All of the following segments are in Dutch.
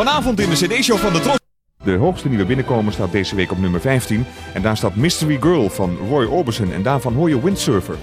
Vanavond in de CD-show van de Tros. De hoogste nieuwe binnenkomer staat deze week op nummer 15. En daar staat Mystery Girl van Roy Orbison. En daarvan hoor je Windsurfer.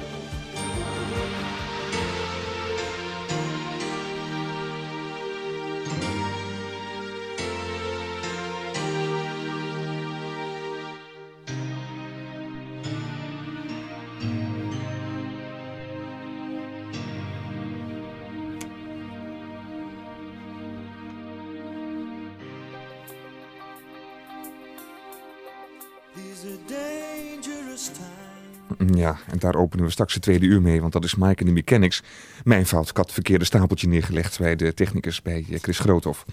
En daar openen we straks het tweede uur mee, want dat is Mike en de Mechanics. Mijn fout, ik had het verkeerde stapeltje neergelegd bij de technicus, bij eh, Chris Groothoff.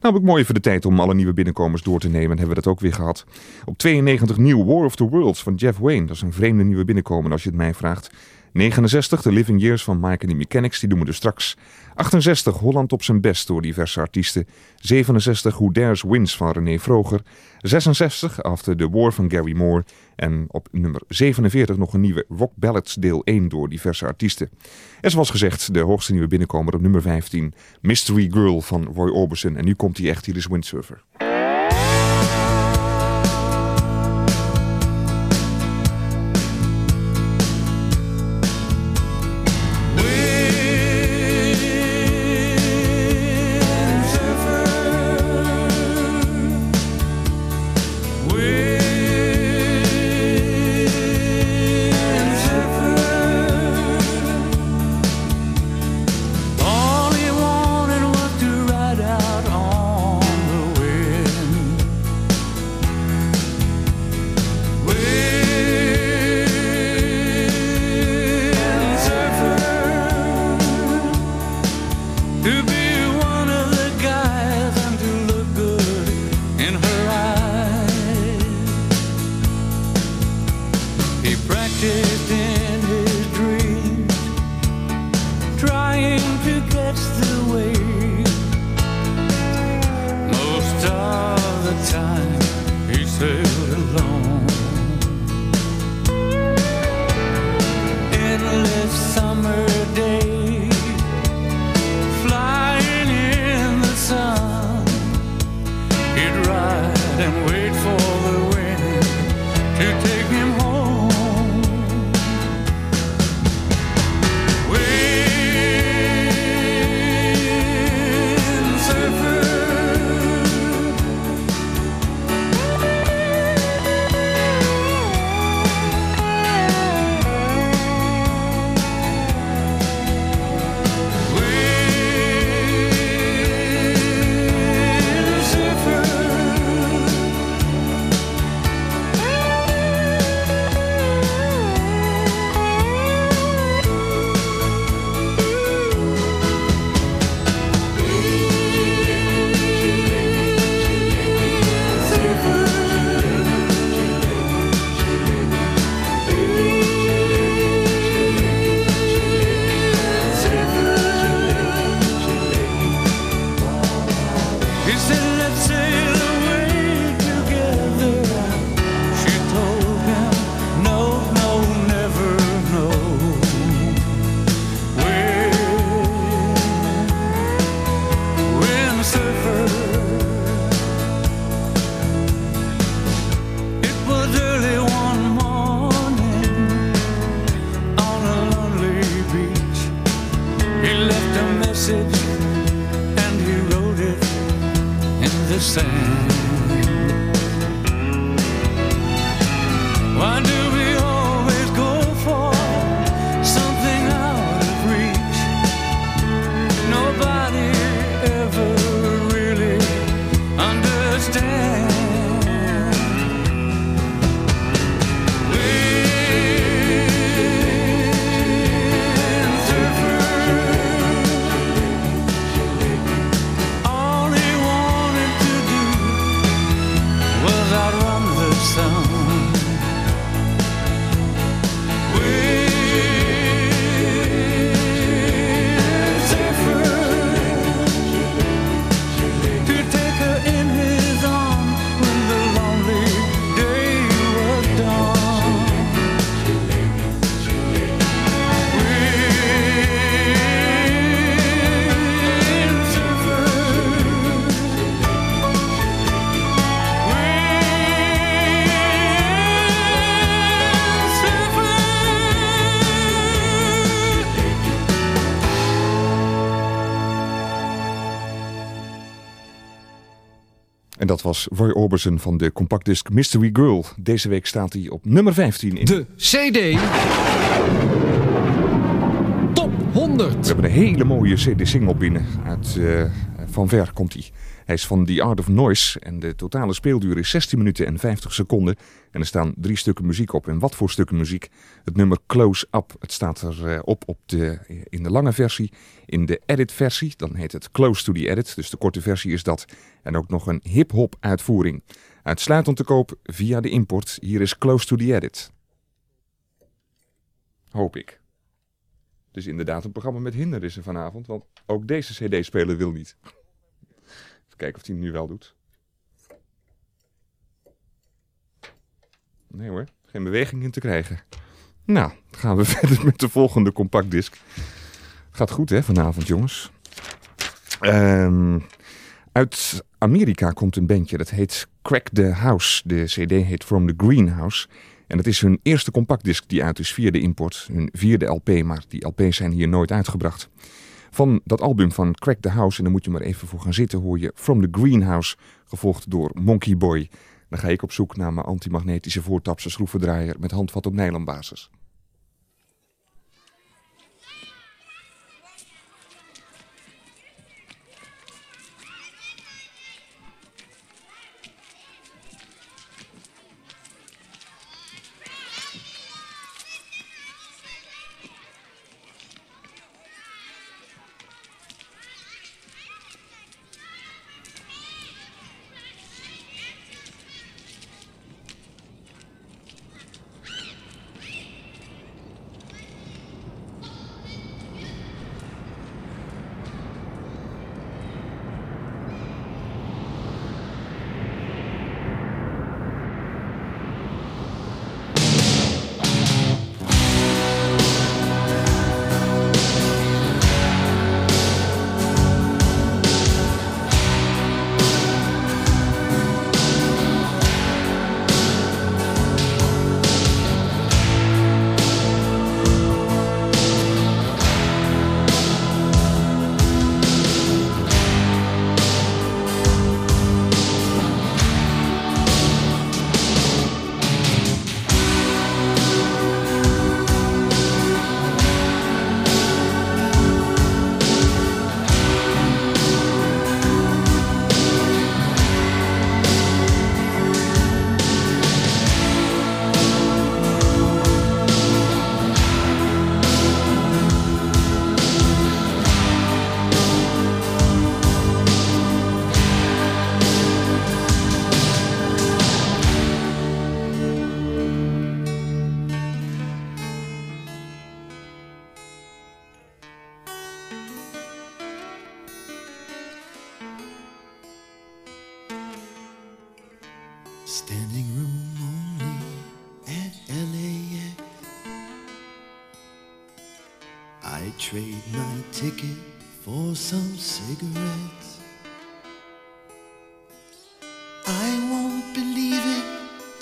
Nou heb ik mooi even de tijd om alle nieuwe binnenkomers door te nemen en hebben we dat ook weer gehad. Op 92 nieuw War of the Worlds van Jeff Wayne. Dat is een vreemde nieuwe binnenkomer als je het mij vraagt. 69, The Living Years van Mike and the Mechanics, die doen we dus straks. 68, Holland op zijn best door diverse artiesten. 67, Who Dares Wins van René Vroger. 66, After the War van Gary Moore. En op nummer 47 nog een nieuwe Rock Ballads deel 1 door diverse artiesten. En zoals gezegd, de hoogste nieuwe binnenkomer op nummer 15. Mystery Girl van Roy Orbison. En nu komt hij echt, hier is Windsurfer. Was Roy Orbison van de compactdisc Mystery Girl. Deze week staat hij op nummer 15 in de CD Top 100. We hebben een hele mooie CD-single binnen. Uit, uh, van ver komt hij. Is van The Art of Noise en de totale speelduur is 16 minuten en 50 seconden. En er staan drie stukken muziek op. En wat voor stukken muziek? Het nummer Close Up. Het staat er uh, op, op de, in de lange versie. In de edit-versie, dan heet het Close to the Edit. Dus de korte versie is dat. En ook nog een hip-hop uitvoering. Uitsluitend te koop via de import. Hier is Close to the Edit. Hoop ik. Dus inderdaad een programma met hindernissen vanavond, want ook deze cd-speler wil niet. Kijken of hij het nu wel doet. Nee hoor, geen beweging in te krijgen. Nou, gaan we verder met de volgende compactdisc. Gaat goed hè, vanavond jongens. Um, uit Amerika komt een bandje, dat heet Crack the House. De cd heet From the Greenhouse. En het is hun eerste compactdisc die uit is via de import. Hun vierde LP, maar die LP's zijn hier nooit uitgebracht. Van dat album van Crack the House, en daar moet je maar even voor gaan zitten, hoor je From the Greenhouse, gevolgd door Monkey Boy. Dan ga ik op zoek naar mijn antimagnetische voortapse schroevendraaier met handvat op nylonbasis.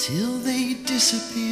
till they disappear.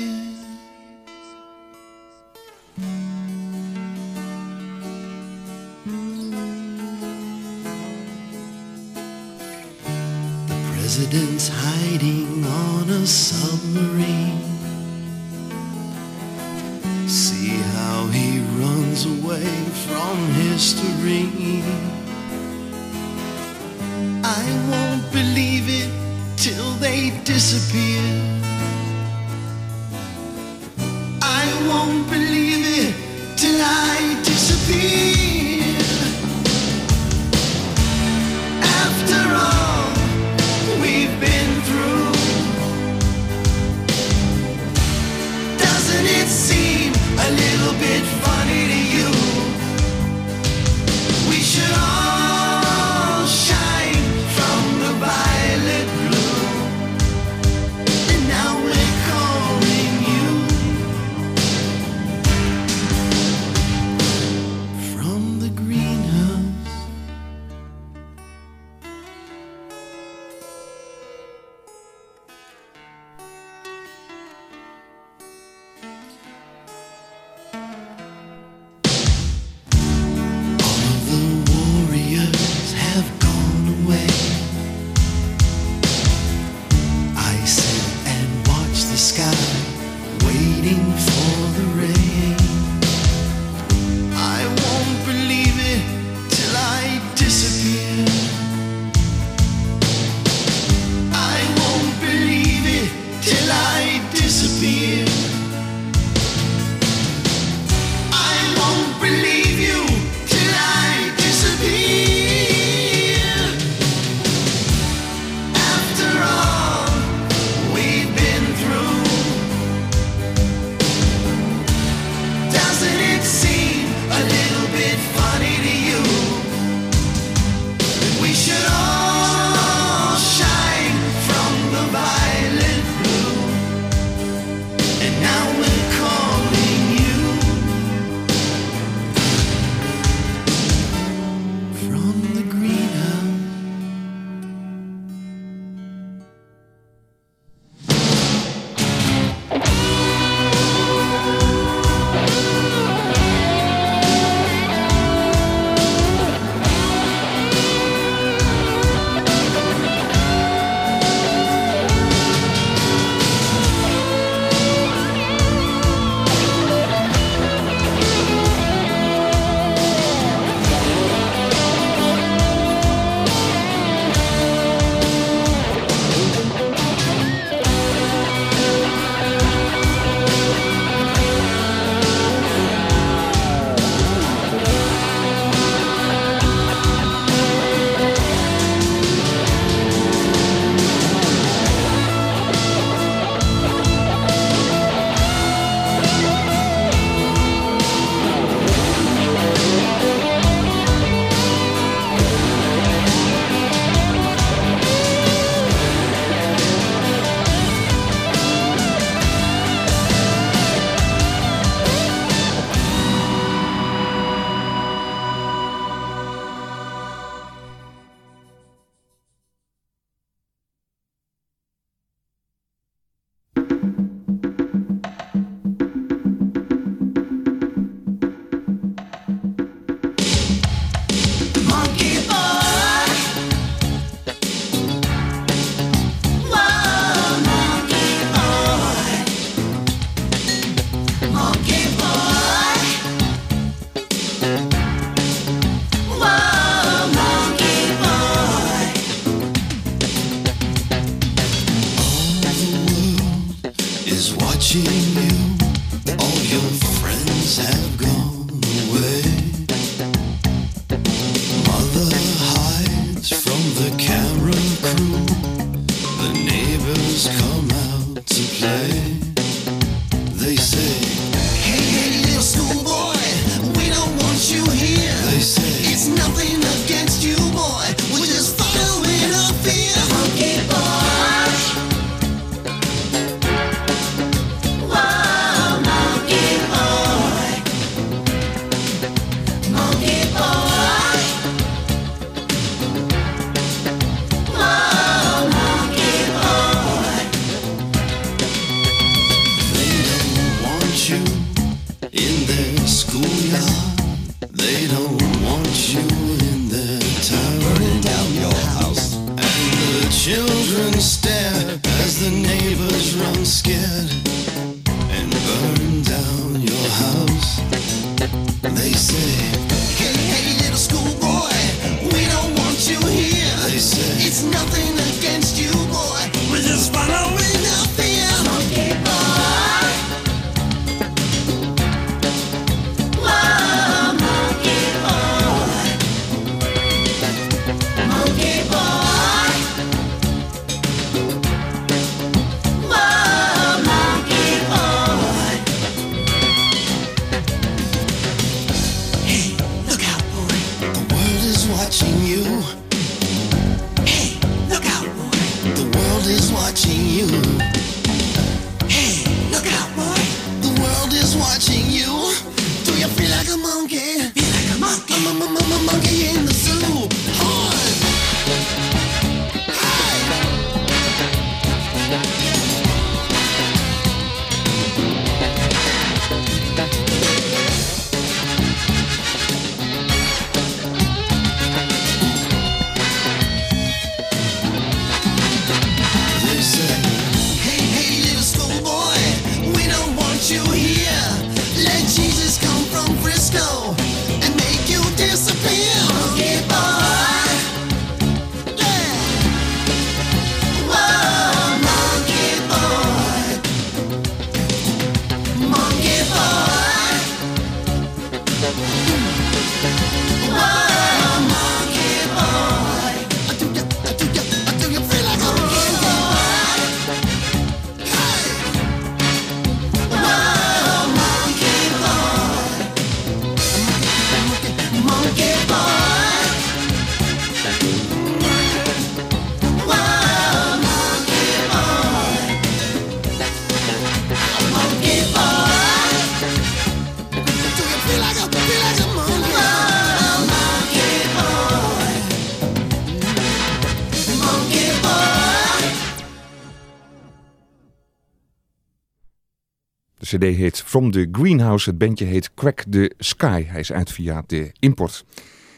Cd heet From the Greenhouse. Het bandje heet Crack the Sky. Hij is uit via de import.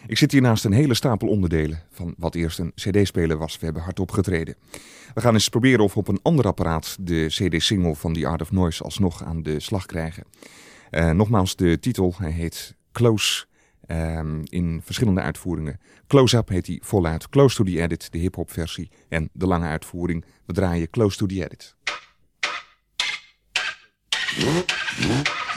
Ik zit hier naast een hele stapel onderdelen van wat eerst een cd-speler was. We hebben hardop getreden. We gaan eens proberen of we op een ander apparaat de cd-single van The Art of Noise alsnog aan de slag krijgen. Eh, nogmaals, de titel hij heet Close ehm, in verschillende uitvoeringen. Close-up heet hij voluit. Close to the Edit, de hip-hop versie. En de lange uitvoering, we draaien Close to the Edit. Hmm? Hmm?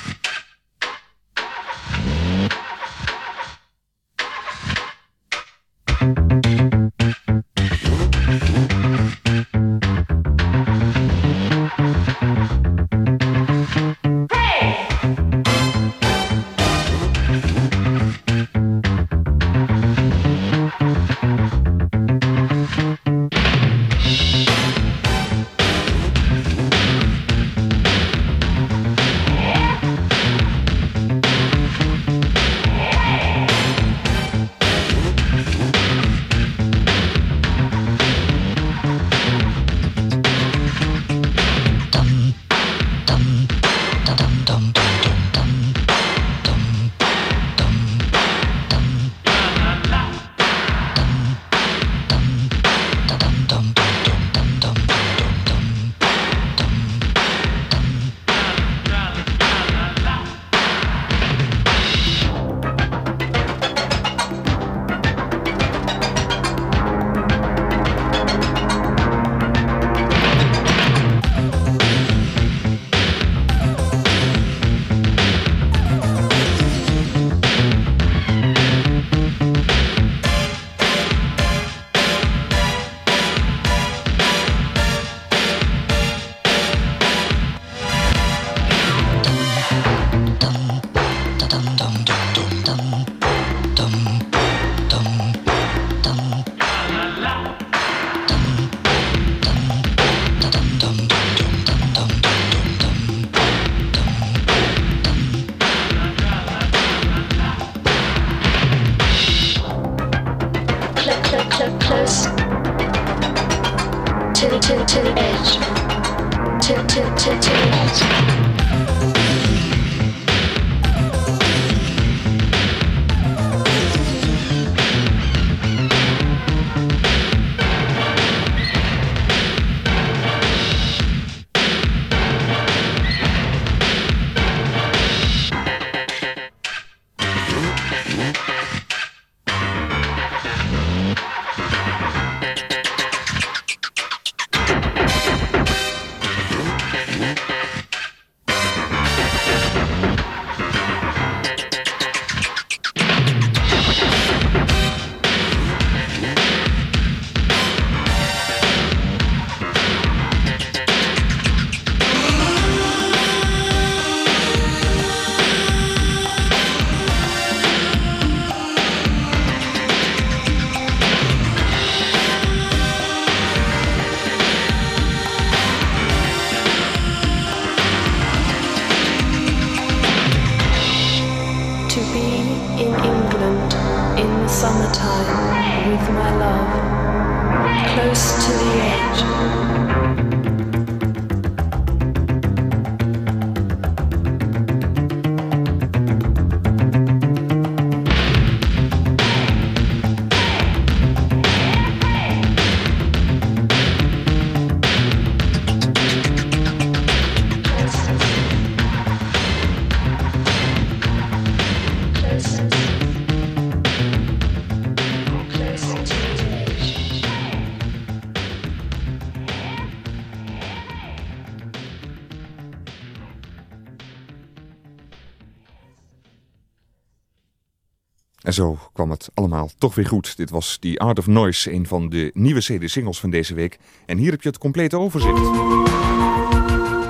En zo kwam het allemaal toch weer goed. Dit was The Art of Noise, een van de nieuwe CD-singles van deze week. En hier heb je het complete overzicht.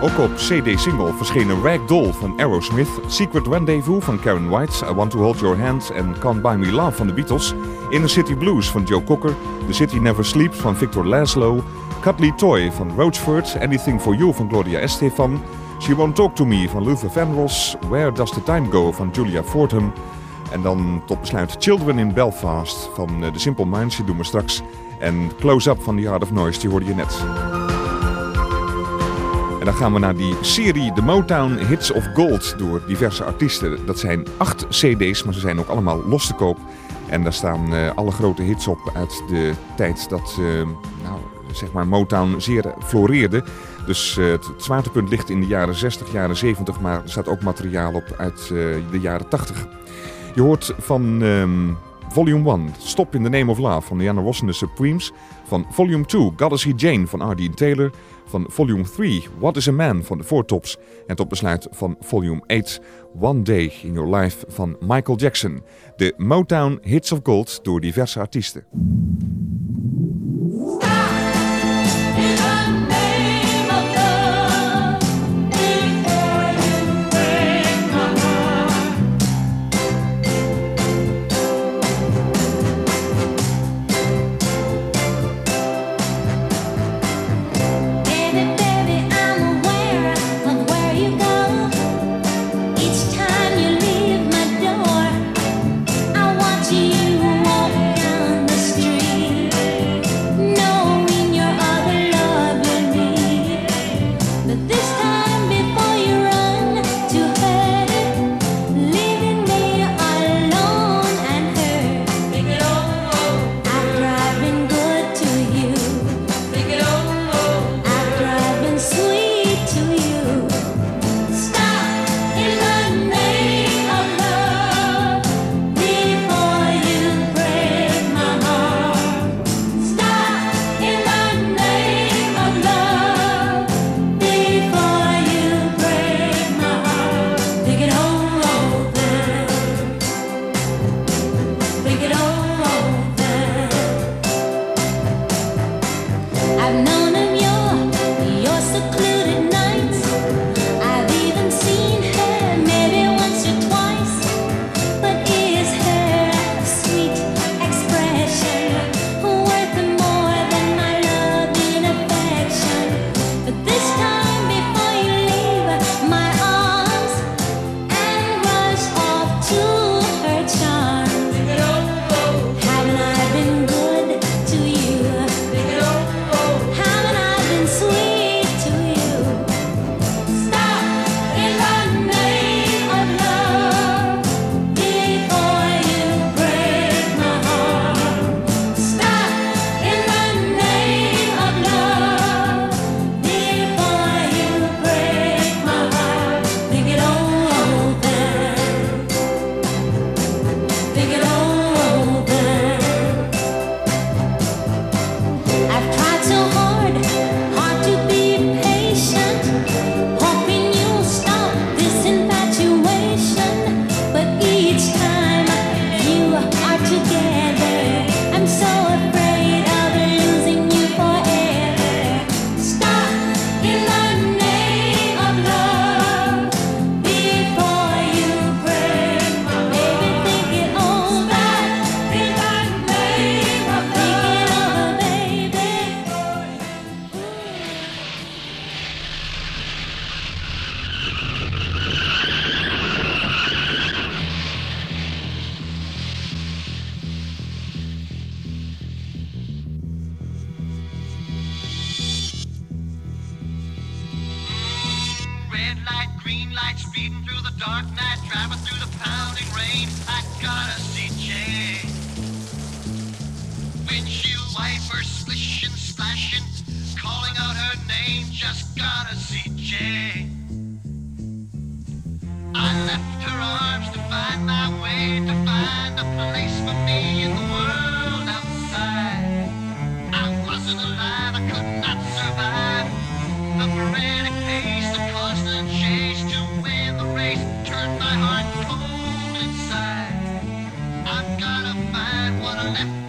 Ook op CD-single verschenen Ragdoll van Aerosmith, Secret Rendezvous van Karen White, I Want to Hold Your Hand en Can't Buy Me Love van de Beatles, Inner City Blues van Joe Cocker, The City Never Sleeps van Victor Laszlo, Cuddly Toy van Roachford, Anything for You van Gloria Estefan, She Won't Talk to Me van Luther Vandross, Where Does the Time Go van Julia Fordham, en dan tot besluit Children in Belfast van eh, The Simple Minds, die doen we straks. En Close Up van The Art of Noise, die hoorde je net. En dan gaan we naar die serie The Motown Hits of Gold door diverse artiesten. Dat zijn acht cd's, maar ze zijn ook allemaal los te koop. En daar staan eh, alle grote hits op uit de tijd dat eh, nou, zeg maar Motown zeer floreerde. Dus het, het zwaartepunt ligt in de jaren 60, jaren 70, maar er staat ook materiaal op uit de jaren 80. Je hoort van ehm, Volume 1, Stop in the Name of Love van Diana Ross the Supremes. Van Volume 2, Gotta See Jane van R.D. Taylor. Van Volume 3, What is a Man van de Four Tops. En tot besluit van Volume 8, One Day in Your Life van Michael Jackson. De Motown Hits of Gold door diverse artiesten. Left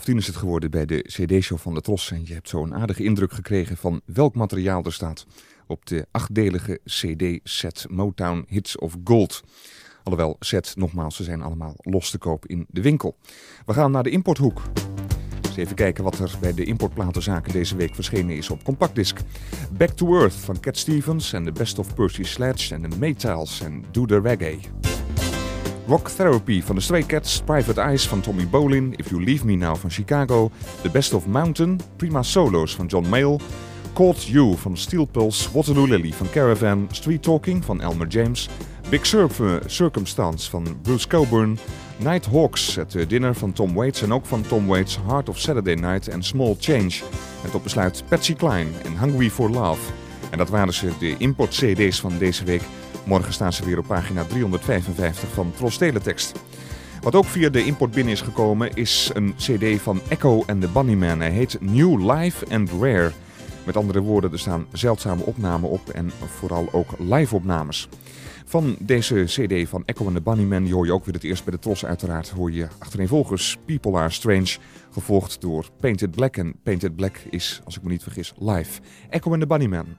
half tien is het geworden bij de CD-show van de Tros. En je hebt zo een aardige indruk gekregen van welk materiaal er staat op de achtdelige CD-set Motown Hits of Gold. Alhoewel, set, nogmaals, ze zijn allemaal los te koop in de winkel. We gaan naar de importhoek. Eens even kijken wat er bij de importplatenzaken deze week verschenen is op compactdisc. Back to Earth van Cat Stevens en The Best of Percy Sledge en de Maytals en Do the Reggae. Rock Therapy van de Stray Cats, Private Eyes van Tommy Bolin, If You Leave Me Now van Chicago, The Best of Mountain, Prima Solos van John Mayall, Caught You van Steel Pulse, Waterloo Lily van Caravan, Street Talking van Elmer James, Big Sur- Circumstance van Bruce Coburn, Nighthawks, het eh, dinner van Tom Waits en ook van Tom Waits Heart of Saturday Night en Small Change. En tot besluit Patsy Cline en Hungry for Love. En dat waren ze, de import-cd's van deze week. Morgen staan ze weer op pagina 355 van Tros Teletext. Wat ook via de import binnen is gekomen is een cd van Echo and the Bunnymen. Hij heet New Live and Rare. Met andere woorden, er staan zeldzame opnamen op en vooral ook live opnames. Van deze cd van Echo and the Bunnymen die hoor je ook weer het eerst bij de Tros uiteraard. Hoor je achtereenvolgens People Are Strange, gevolgd door Painted Black. En Painted Black is, als ik me niet vergis, live. Echo and the Bunnymen.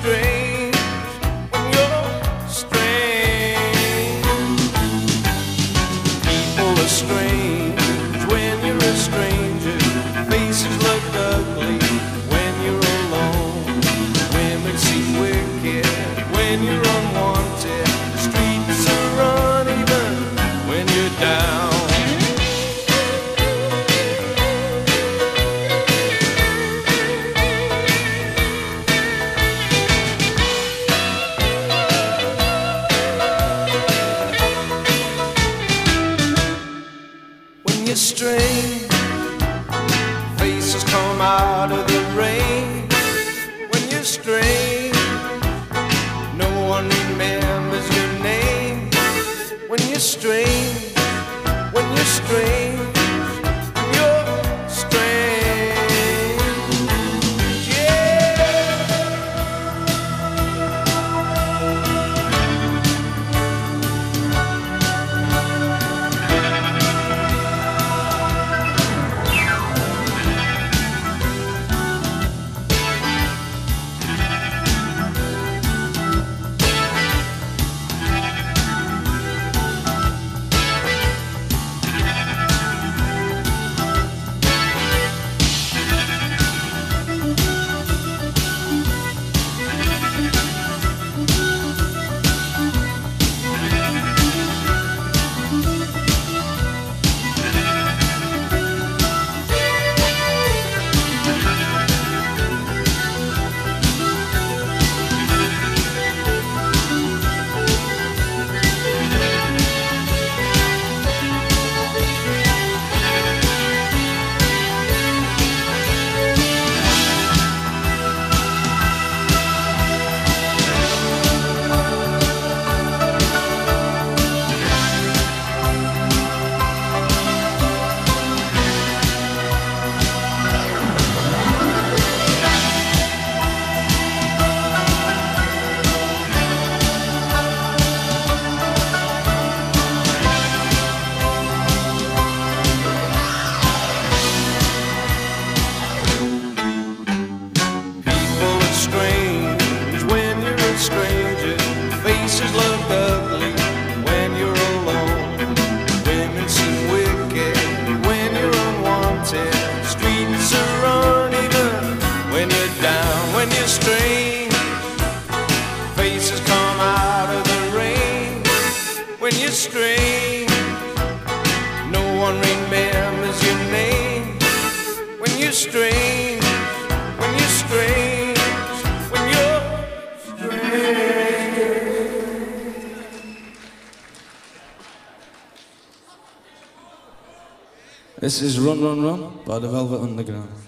strength. This is Run Run Run by the Velvet Underground.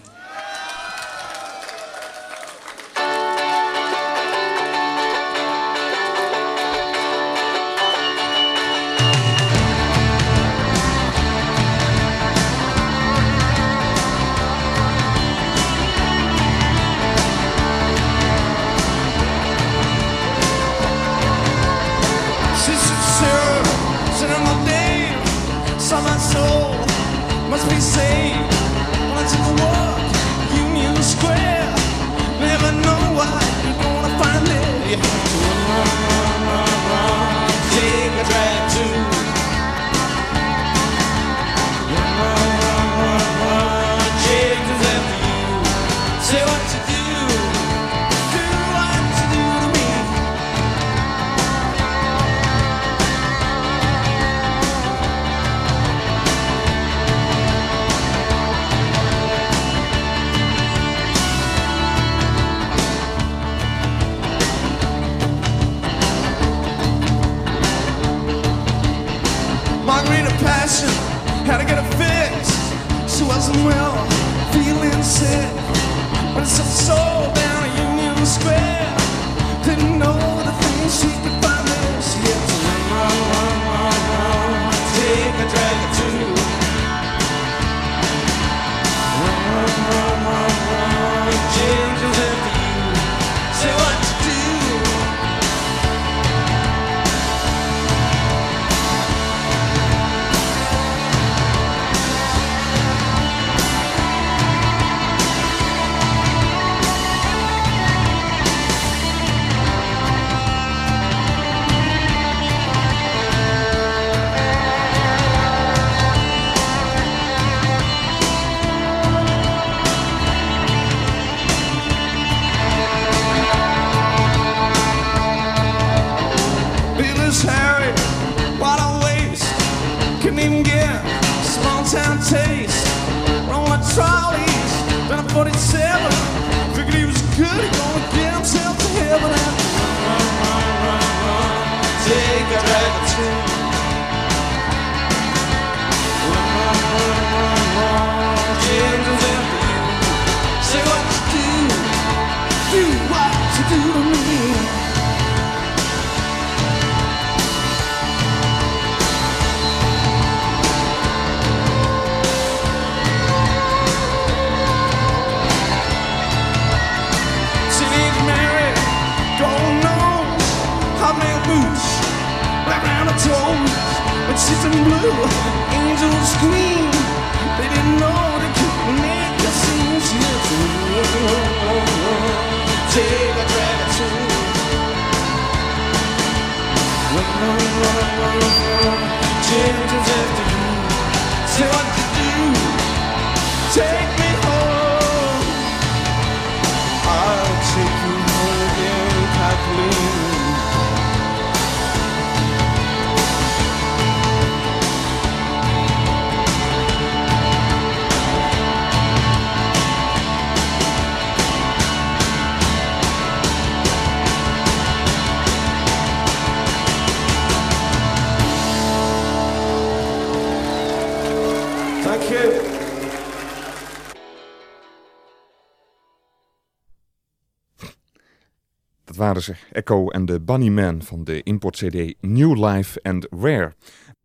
waren ze Echo en de Bunnyman van de import-CD New Life and Rare.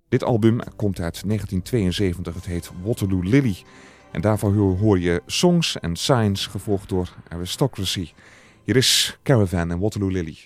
Dit album komt uit 1972, het heet Waterloo Lily. En daarvoor hoor je Songs en Signs, gevolgd door Aristocracy. Hier is Caravan en Waterloo Lily.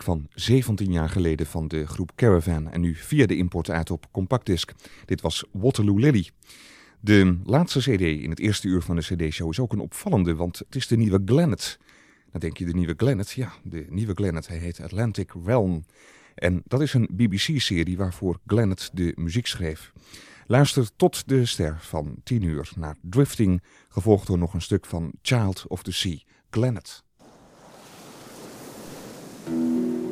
Van 17 jaar geleden van de groep Caravan en nu via de import uit op compactdisc. Dit was Waterloo Lily. De laatste cd in het eerste uur van de cd-show is ook een opvallende, want het is de nieuwe Glennet. Dan denk je de nieuwe Glennet? Ja, de nieuwe Glennet. Hij heet Atlantic Realm. En dat is een BBC-serie waarvoor Glennet de muziek schreef. Luister tot de ster van 10 uur naar Drifting, gevolgd door nog een stuk van Child of the Sea, Glennet. Thank you.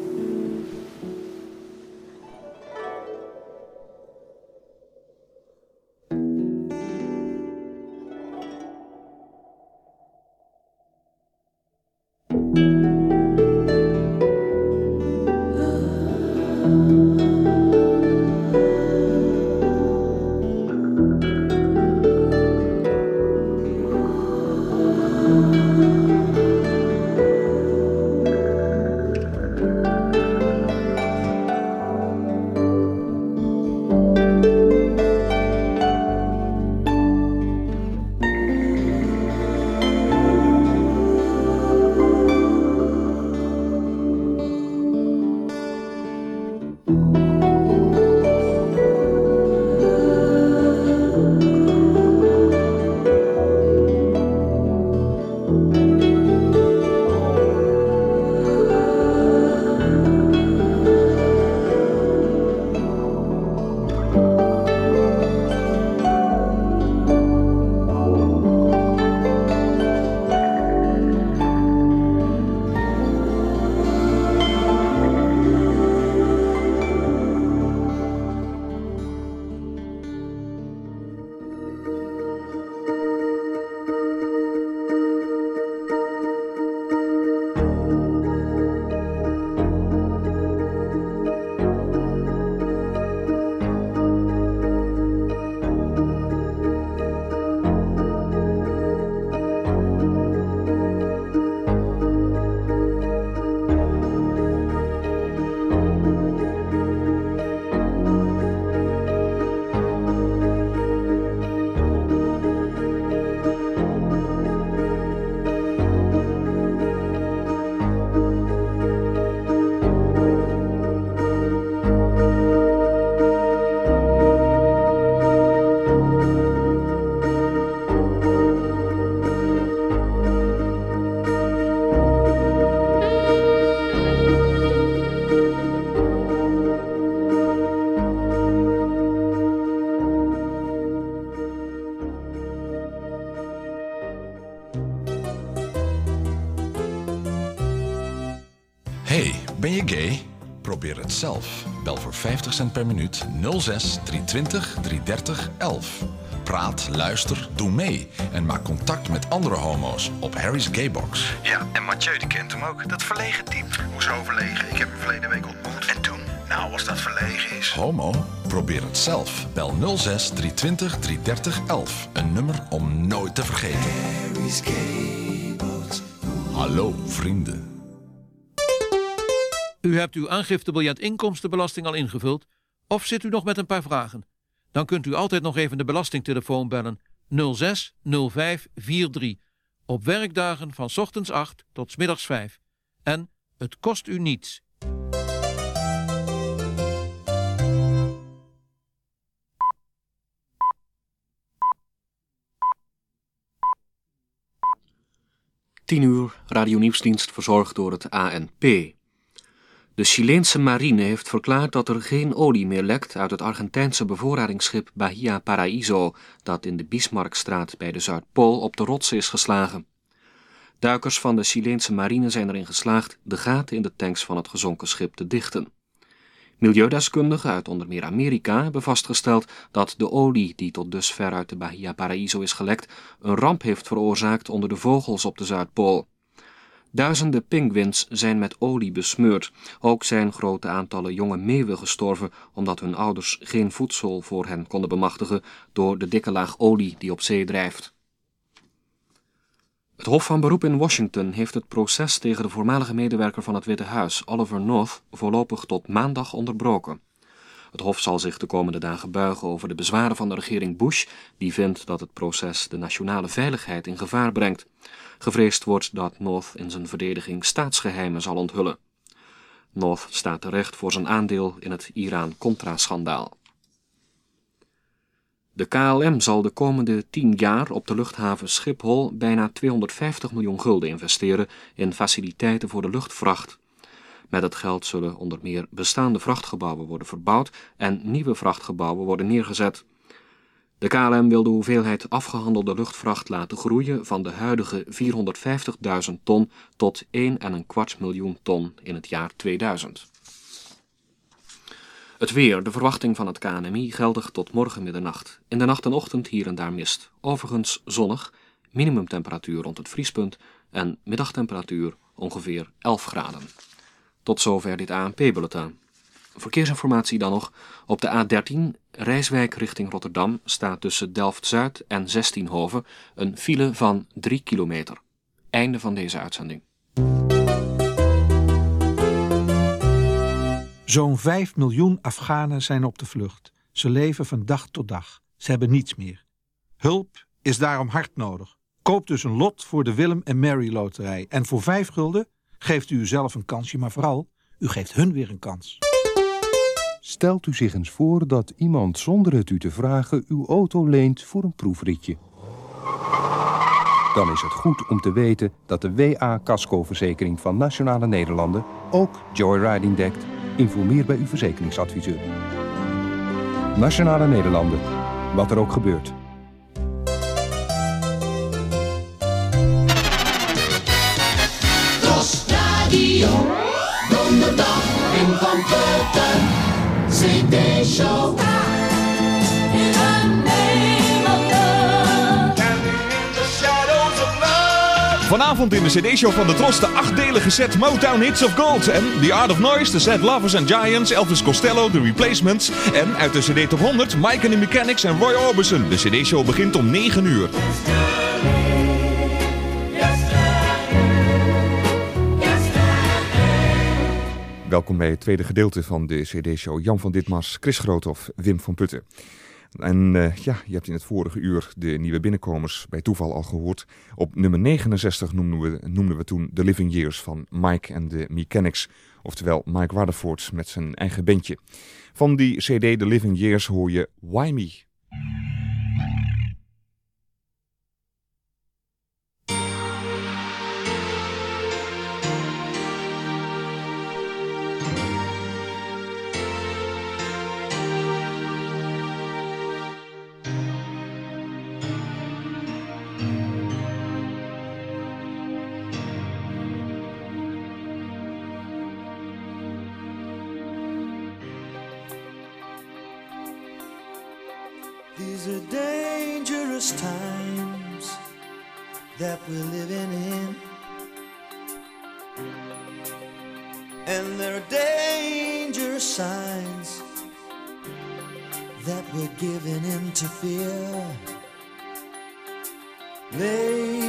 Je gay? Probeer het zelf. Bel voor 50 cent per minuut 06 320 330 11. Praat, luister, doe mee en maak contact met andere homo's op Harry's Gaybox. Ja, en Mathieu die kent hem ook. Dat verlegen type. Hoezo verlegen? Ik heb hem verleden week ontmoet. En toen? Nou, als dat verlegen is. Homo? Probeer het zelf. Bel 06 320 330 11. Een nummer om nooit te vergeten. Hallo vrienden. U hebt uw aangiftebiljet inkomstenbelasting al ingevuld of zit u nog met een paar vragen? Dan kunt u altijd nog even de belastingtelefoon bellen 06 05 43 op werkdagen van ochtends 8 tot middags 5. En het kost u niets. Tien uur, radionieuwsdienst verzorgd door het ANP. De Chileense marine heeft verklaard dat er geen olie meer lekt uit het Argentijnse bevoorradingsschip Bahia Paraíso, dat in de Bismarckstraat bij de Zuidpool op de rotsen is geslagen. Duikers van de Chileense marine zijn erin geslaagd de gaten in de tanks van het gezonken schip te dichten. Milieudeskundigen uit onder meer Amerika hebben vastgesteld dat de olie die tot dusver uit de Bahia Paraíso is gelekt een ramp heeft veroorzaakt onder de vogels op de Zuidpool. Duizenden pinguïns zijn met olie besmeurd. Ook zijn grote aantallen jonge meeuwen gestorven omdat hun ouders geen voedsel voor hen konden bemachtigen door de dikke laag olie die op zee drijft. Het Hof van Beroep in Washington heeft het proces tegen de voormalige medewerker van het Witte Huis, Oliver North, voorlopig tot maandag onderbroken. Het Hof zal zich de komende dagen buigen over de bezwaren van de regering Bush, die vindt dat het proces de nationale veiligheid in gevaar brengt. Gevreesd wordt dat North in zijn verdediging staatsgeheimen zal onthullen. North staat terecht voor zijn aandeel in het Iran-Contra-schandaal. De KLM zal de komende 10 jaar op de luchthaven Schiphol bijna 250 miljoen gulden investeren in faciliteiten voor de luchtvracht. Met het geld zullen onder meer bestaande vrachtgebouwen worden verbouwd en nieuwe vrachtgebouwen worden neergezet. De KLM wil de hoeveelheid afgehandelde luchtvracht laten groeien van de huidige 450.000 ton tot 1,25 miljoen ton in het jaar 2000. Het weer, de verwachting van het KNMI, geldig tot morgen middernacht. In de nacht en ochtend hier en daar mist. Overigens zonnig, minimumtemperatuur rond het vriespunt en middagtemperatuur ongeveer 11 graden. Tot zover dit ANP-bulletin. Verkeersinformatie dan nog. Op de A13 Rijswijk richting Rotterdam staat tussen Delft-Zuid en 16hoven een file van 3 kilometer. Einde van deze uitzending. Zo'n 5 miljoen Afghanen zijn op de vlucht. Ze leven van dag tot dag. Ze hebben niets meer. Hulp is daarom hard nodig. Koop dus een lot voor de Willem en Mary loterij. En voor 5 gulden geeft u uzelf een kansje, maar vooral, u geeft hun weer een kans. Stelt u zich eens voor dat iemand zonder het u te vragen uw auto leent voor een proefritje. Dan is het goed om te weten dat de WA-casco-verzekering van Nationale Nederlanden ook joyriding dekt. Informeer bij uw verzekeringsadviseur. Nationale Nederlanden, wat er ook gebeurt. Vanavond in de CD-show van de Tros de achtdelige set Motown Hits of Gold. En The Art of Noise, The Sad Lovers and Giants, Elvis Costello, The Replacements. En uit de CD Top 100 Mike and the Mechanics en Roy Orbison. De CD-show begint om 9 uur. Welkom bij het tweede gedeelte van de CD-show. Jan van Ditmars, Chris Groothoff, Wim van Putten. En eh, ja, je hebt in het vorige uur de nieuwe binnenkomers bij toeval al gehoord. Op nummer 69 noemden we, noemden we toen The Living Years van Mike and the Mechanics. Oftewel Mike Waterford met zijn eigen bandje. Van die CD The Living Years hoor je Why Me. Are dangerous times that we're living in. And there are dangerous signs that we're giving in to fear. Late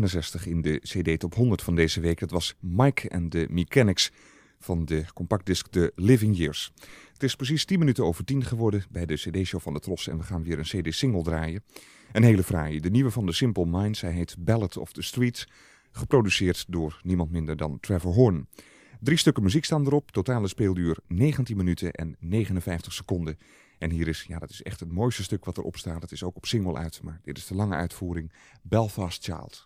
69 in de CD Top 100 van deze week. Dat was Mike and the Mechanics van de compactdisc The Living Years. Het is precies 10 minuten over 10 geworden bij de CD-show van de Tros en we gaan weer een CD-single draaien. Een hele fraaie, de nieuwe van The Simple Minds. Hij heet Ballad of the Streets, geproduceerd door niemand minder dan Trevor Horn. Drie stukken muziek staan erop, totale speelduur 19 minuten en 59 seconden. En hier is, ja dat is echt het mooiste stuk wat erop staat. Het is ook op single uit, maar dit is de lange uitvoering. Belfast Child.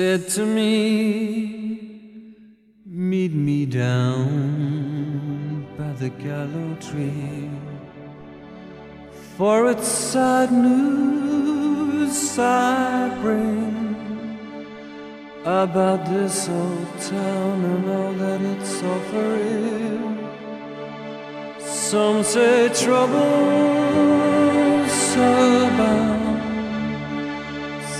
said to me, Meet me down by the gallow tree. For it's sad news I bring about this old town and all that it's offering. Some say trouble's abound.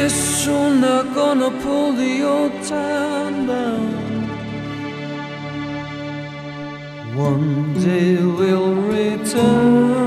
Someday soon they're gonna pull the old town down. One day we'll return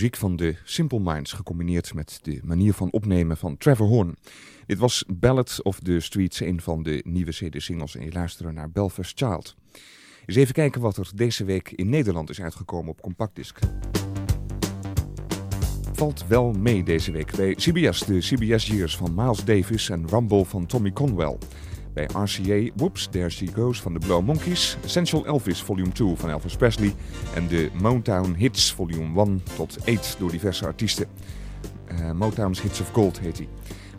Muziek van de Simple Minds gecombineerd met de manier van opnemen van Trevor Horn. Dit was Ballad of the Streets, een van de nieuwe CD-singles en je luistert naar Belfast Child. Eens even kijken wat er deze week in Nederland is uitgekomen op compactdisc. Valt wel mee deze week bij CBS, de CBS Years van Miles Davis en Rumble van Tommy Conwell. Bij RCA, Whoops, There She Goes van de Blow Monkeys, Essential Elvis Volume 2 van Elvis Presley en de Motown Hits Volume 1 tot 8 door diverse artiesten. Eh, Motown's Hits of Gold heet hij.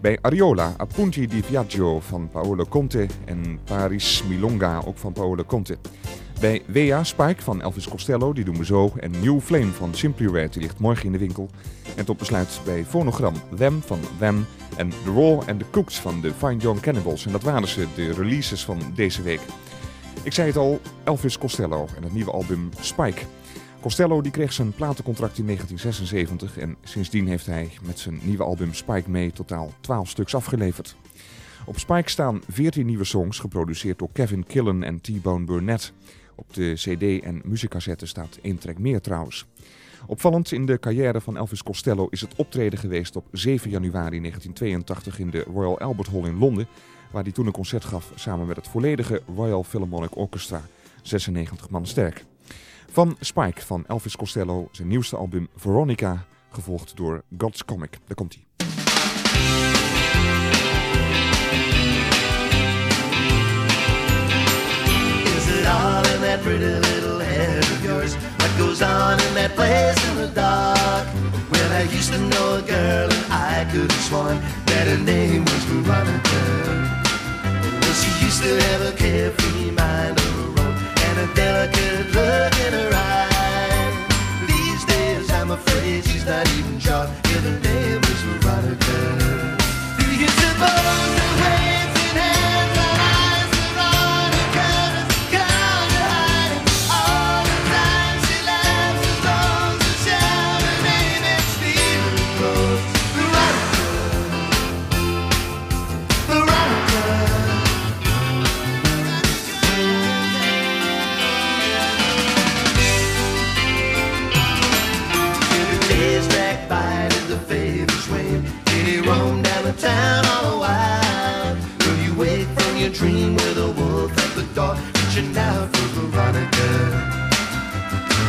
Bij Ariola, Appunti di Viaggio van Paolo Conte en Paris Milonga ook van Paolo Conte. Bij WA Spike van Elvis Costello, die doen we zo. En New Flame van Simply Red, die ligt morgen in de winkel. En tot besluit bij Phonogram Them van Them. En The Raw and the Cooked van de Fine Young Cannibals. En dat waren ze, de releases van deze week. Ik zei het al, Elvis Costello en het nieuwe album Spike. Costello die kreeg zijn platencontract in 1976 en sindsdien heeft hij met zijn nieuwe album Spike mee totaal 12 stuks afgeleverd. Op Spike staan 14 nieuwe songs, geproduceerd door Kevin Killen en T-Bone Burnett. Op de cd en muziekcassette staat één track meer trouwens. Opvallend in de carrière van Elvis Costello is het optreden geweest op 7 januari 1982 in de Royal Albert Hall in Londen, waar hij toen een concert gaf samen met het volledige Royal Philharmonic Orchestra, 96 man sterk. Van Spike van Elvis Costello, zijn nieuwste album Veronica, gevolgd door God's Comic. Daar komt hij. Pretty little head of yours? What goes on in that place in the dark? Well, I used to know a girl and I could have sworn that her name was Veronica. Well, she used to have a carefree mind of her own and a delicate look in her eye. These days, I'm afraid she's not even sure if her name is Veronica. Do you suppose door, reaching out for Veronica?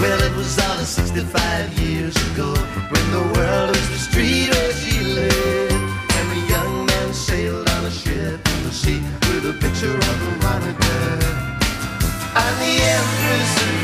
Well, it was all of 65 years ago when the world was the street where she lived. And the young man sailed on a ship in the sea with a picture of Veronica. I'm the Empress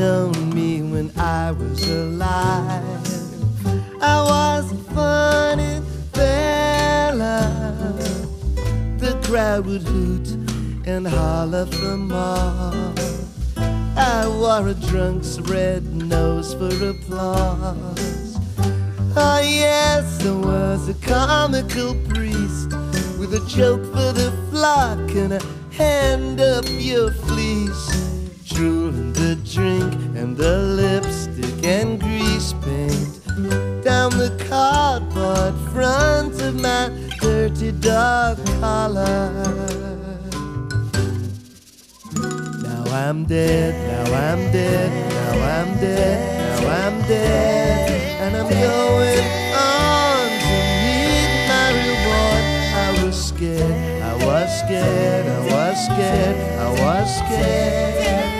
known the lipstick and grease paint down the cardboard front of my dirty dog collar. Now I'm dead, now I'm dead, now I'm dead, now I'm dead, and I'm going on to meet my reward. I was scared, I was scared, I was scared, I was scared.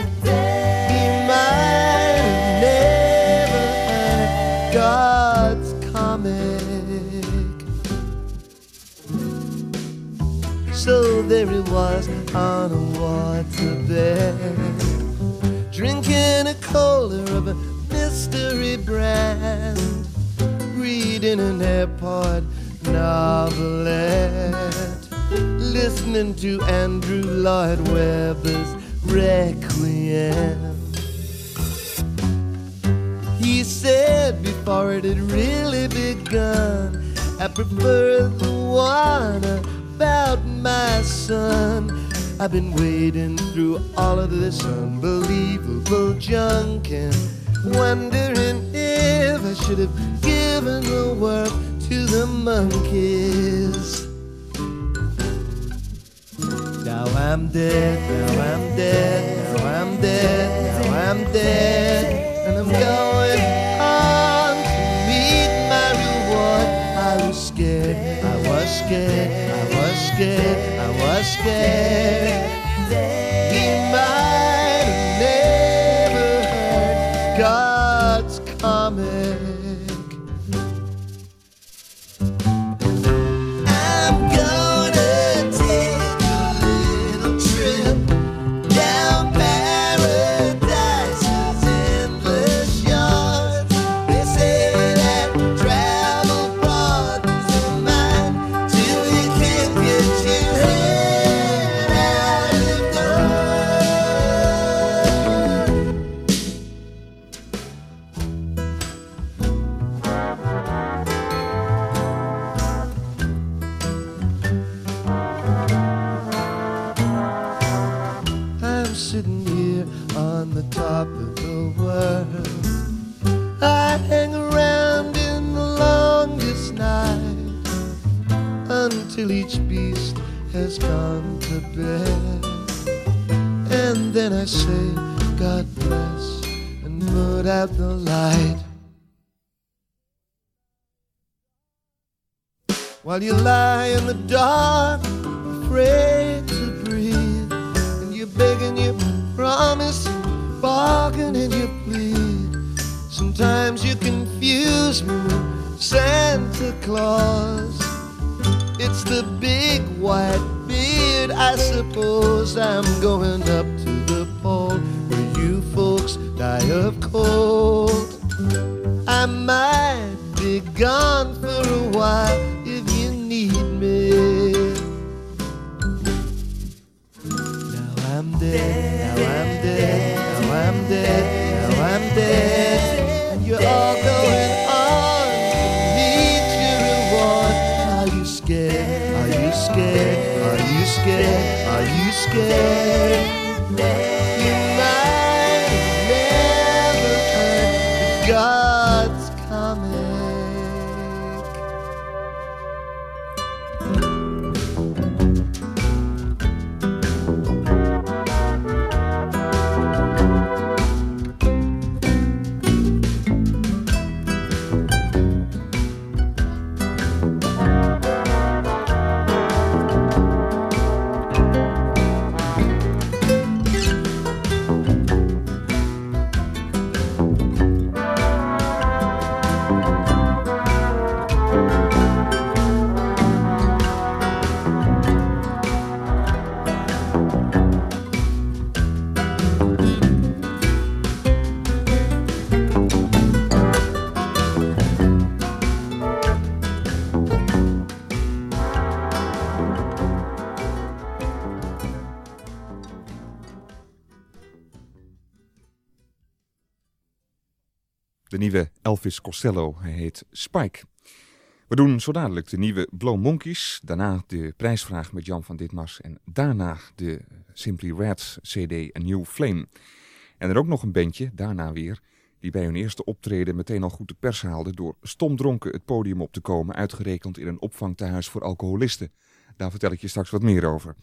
Was on a waterbed, drinking a cola of a mystery brand, reading an airport novelette, listening to Andrew Lloyd Webber's Requiem. He said before it had really begun, I prefer the one about my son. I've been wading through all of this unbelievable junk and wondering if I should have given the world to the monkeys. Now I'm dead, now I'm dead, now I'm dead, now I'm dead, and I'm going on to meet my reward. I was scared, I was scared, scared, I was scared. He might out the light. While you lie in the dark, afraid to breathe, and you beg and you promise, you bargain and you plead. Sometimes you confuse me with Santa Claus. It's the big white beard, I suppose. I'm going up to the pole die of cold. I might be gone for a while if you need me. Now I'm dead, now I'm dead, now I'm dead, now I'm dead. And you're all going on to meet your reward. Are you scared? Are you scared? Are you scared? Are you scared? You might Elvis Costello. Hij heet Spike. We doen zo dadelijk de nieuwe Blow Monkeys. Daarna de prijsvraag met Jan van Ditmars. En daarna de Simply Red CD A New Flame. En er ook nog een bandje, daarna weer, die bij hun eerste optreden meteen al goed de pers haalde door stomdronken het podium op te komen, uitgerekend in een opvangtehuis voor alcoholisten. Daar vertel ik je straks wat meer over.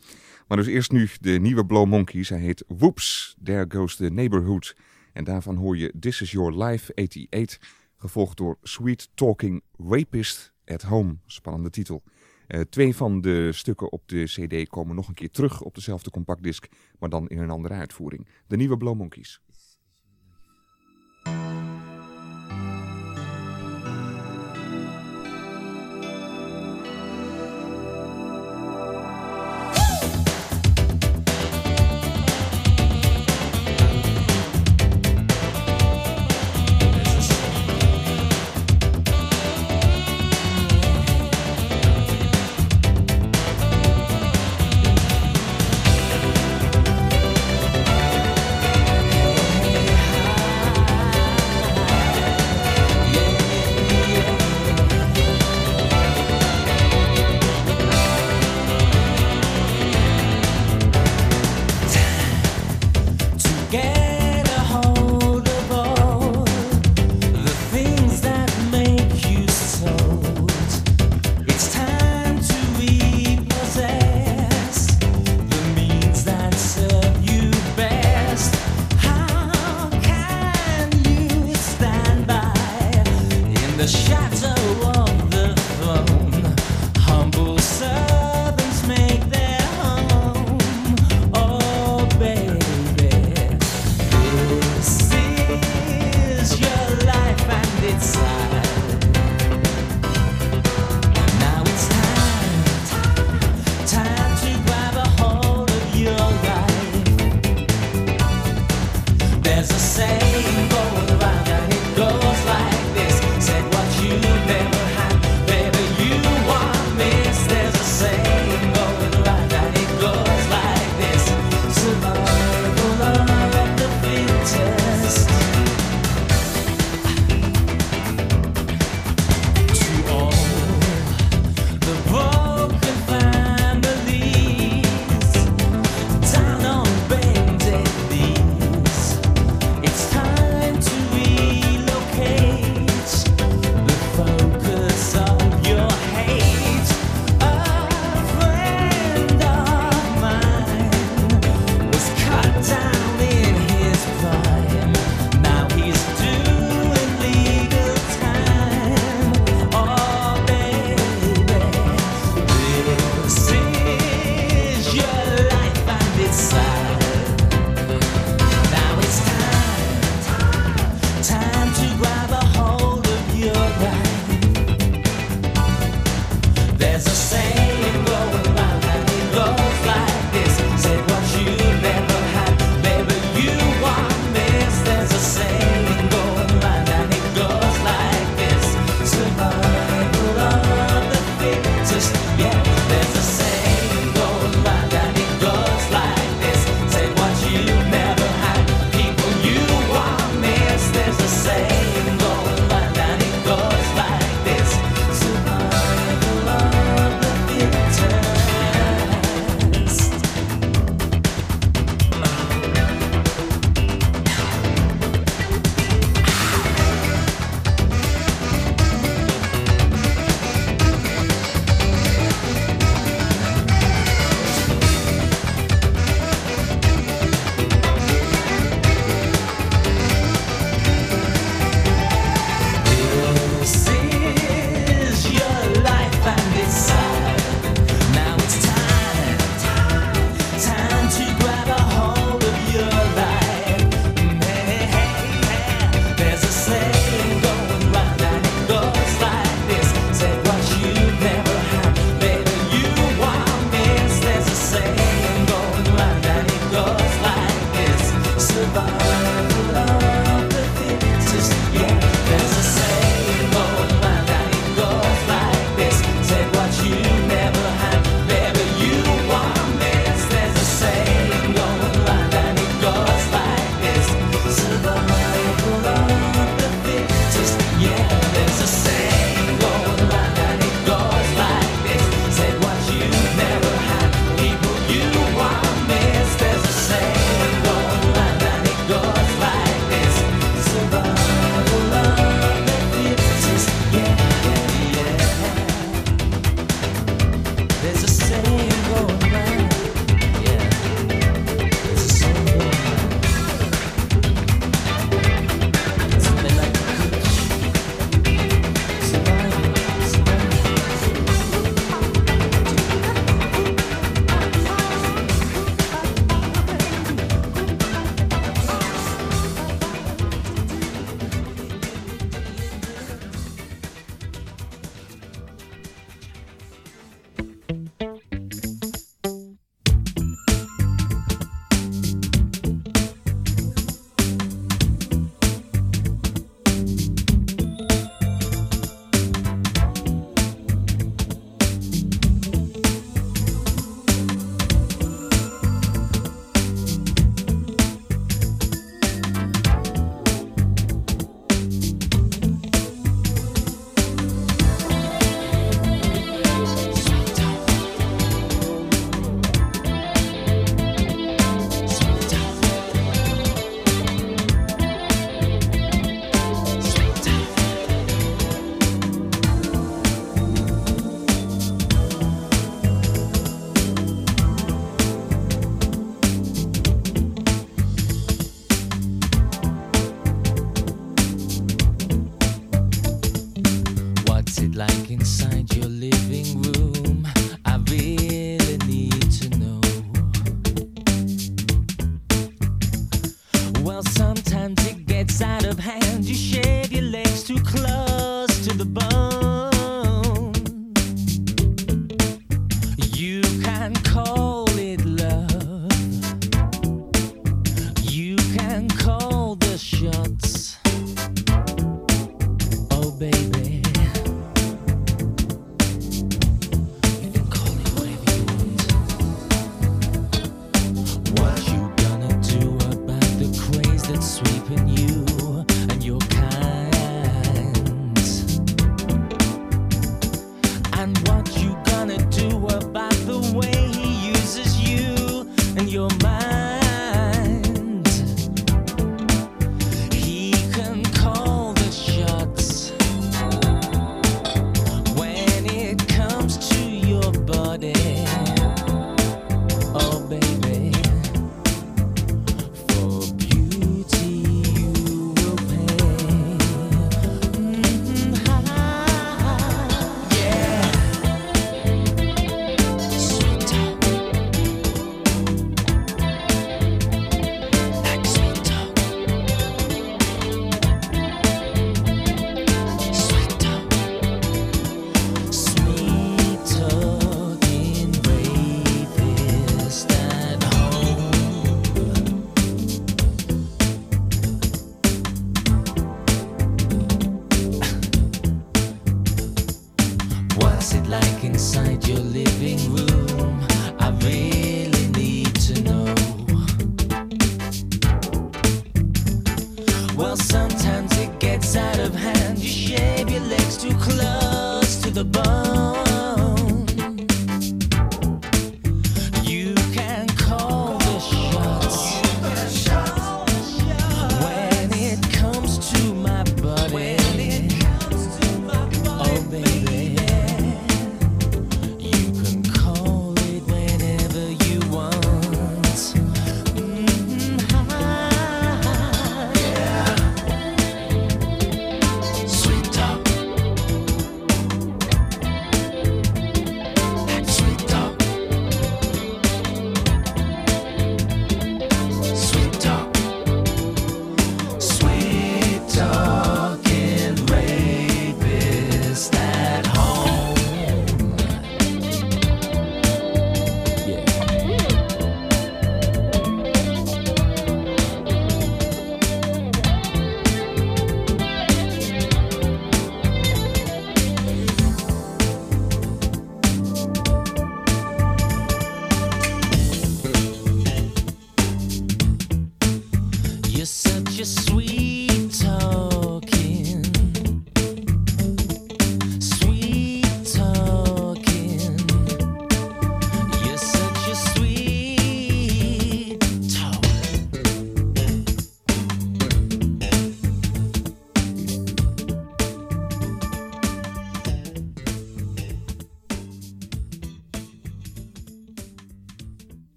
Maar dus eerst nu de nieuwe Blow Monkeys. Hij heet Whoops, There Goes the Neighborhood. En daarvan hoor je This Is Your Life 88, gevolgd door Sweet Talking Rapist at Home. Spannende titel. Eh, twee van de stukken op de cd komen nog een keer terug op dezelfde compactdisc, maar dan in een andere uitvoering. De nieuwe Blow Monkeys.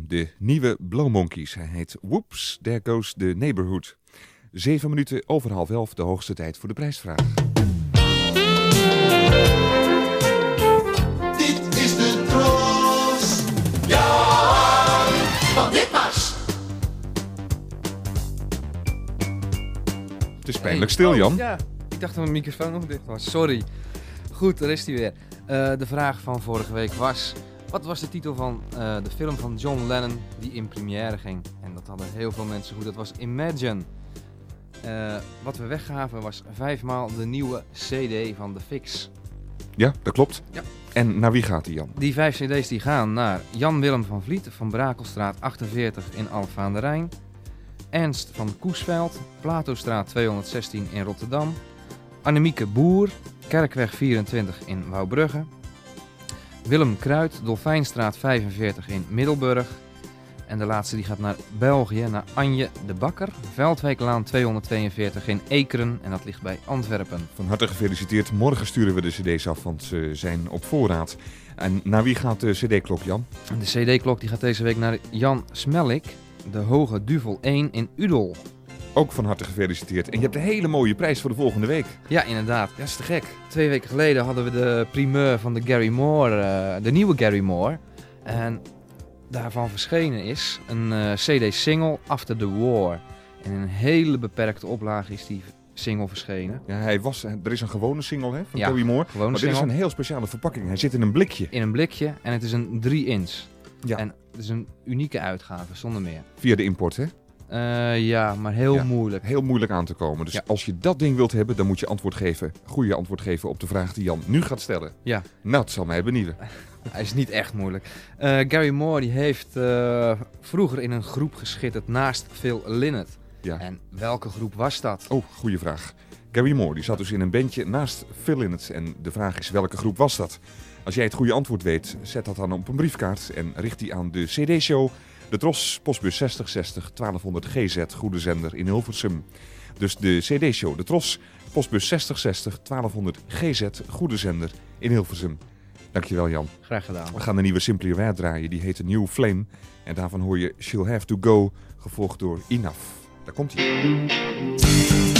De nieuwe Blow Monkeys. Hij heet Whoops, There Goes the Neighborhood. Zeven minuten over half elf, de hoogste tijd voor de prijsvraag. Dit is de troost. Ja, van dit was. Het is pijnlijk stil, Jan. Oh, ja, ik dacht dat mijn microfoon nog dicht was. Sorry. Goed, daar is hij weer. Eh, de vraag van vorige week was... Wat was de titel van eh, de film van John Lennon die in première ging? En dat hadden heel veel mensen goed. Dat was Imagine. Eh, wat we weggaven was vijfmaal de nieuwe CD van The Fix. Ja, dat klopt. Ja. En naar wie gaat die, Jan? Die vijf CD's die gaan naar Jan Willem van Vliet van Brakelstraat 48 in Alphen aan de Rijn. Ernst van Koesveld, Platostraat 216 in Rotterdam. Annemieke Boer, Kerkweg 24 in Wouwbrugge. Willem Kruid, Dolfijnstraat 45 in Middelburg. En de laatste die gaat naar België, naar Anje de Bakker. Veldwijklaan 242 in Ekeren en dat ligt bij Antwerpen. Van harte gefeliciteerd. Morgen sturen we de cd's af, want ze zijn op voorraad. En naar wie gaat de cd-klok, Jan? De CD-klok die gaat deze week naar Jan Smellik, de Hoge Duvel 1 in Udel. Ook van harte gefeliciteerd. En je hebt een hele mooie prijs voor de volgende week. Ja, inderdaad. Ja, is te gek. Twee weken geleden hadden we de primeur van de Gary Moore, eh, de nieuwe Gary Moore. En daarvan verschenen is een eh, CD-single After the War. En in een hele beperkte oplage is die single verschenen. Ja, hij was, er is een gewone single hè, van Ja, Gary Moore. maar dit is een heel speciale verpakking. Hij zit in een blikje. In een blikje en het is een 3 inch. Ja. En het is een unieke uitgave, zonder meer. Via de import, hè? Eh, ja, maar heel moeilijk. Heel moeilijk aan te komen. Dus als je dat ding wilt hebben, dan moet je antwoord geven, goede antwoord geven op de vraag die Jan nu gaat stellen. Ja. Nou, zal mij benieuwen. Hij is niet echt moeilijk. Eh, Gary Moore die heeft eh, vroeger in een groep geschitterd naast Phil Lynott. Ja. En welke groep was dat? Oh, goede vraag. Gary Moore die zat dus in een bandje naast Phil Lynott. En de vraag is, welke groep was dat? Als jij het goede antwoord weet, zet dat dan op een briefkaart en richt die aan de CD-show de Tros, postbus 6060 1200 GZ, Goede Zender in Hilversum. Dus de CD-show De Tros, postbus 6060 1200 GZ, Goede Zender in Hilversum. Dankjewel Jan. Graag gedaan. We gaan de nieuwe Simply waard draaien, die heet The New Flame. En daarvan hoor je She'll Have To Go, gevolgd door Enough. Daar komt hij.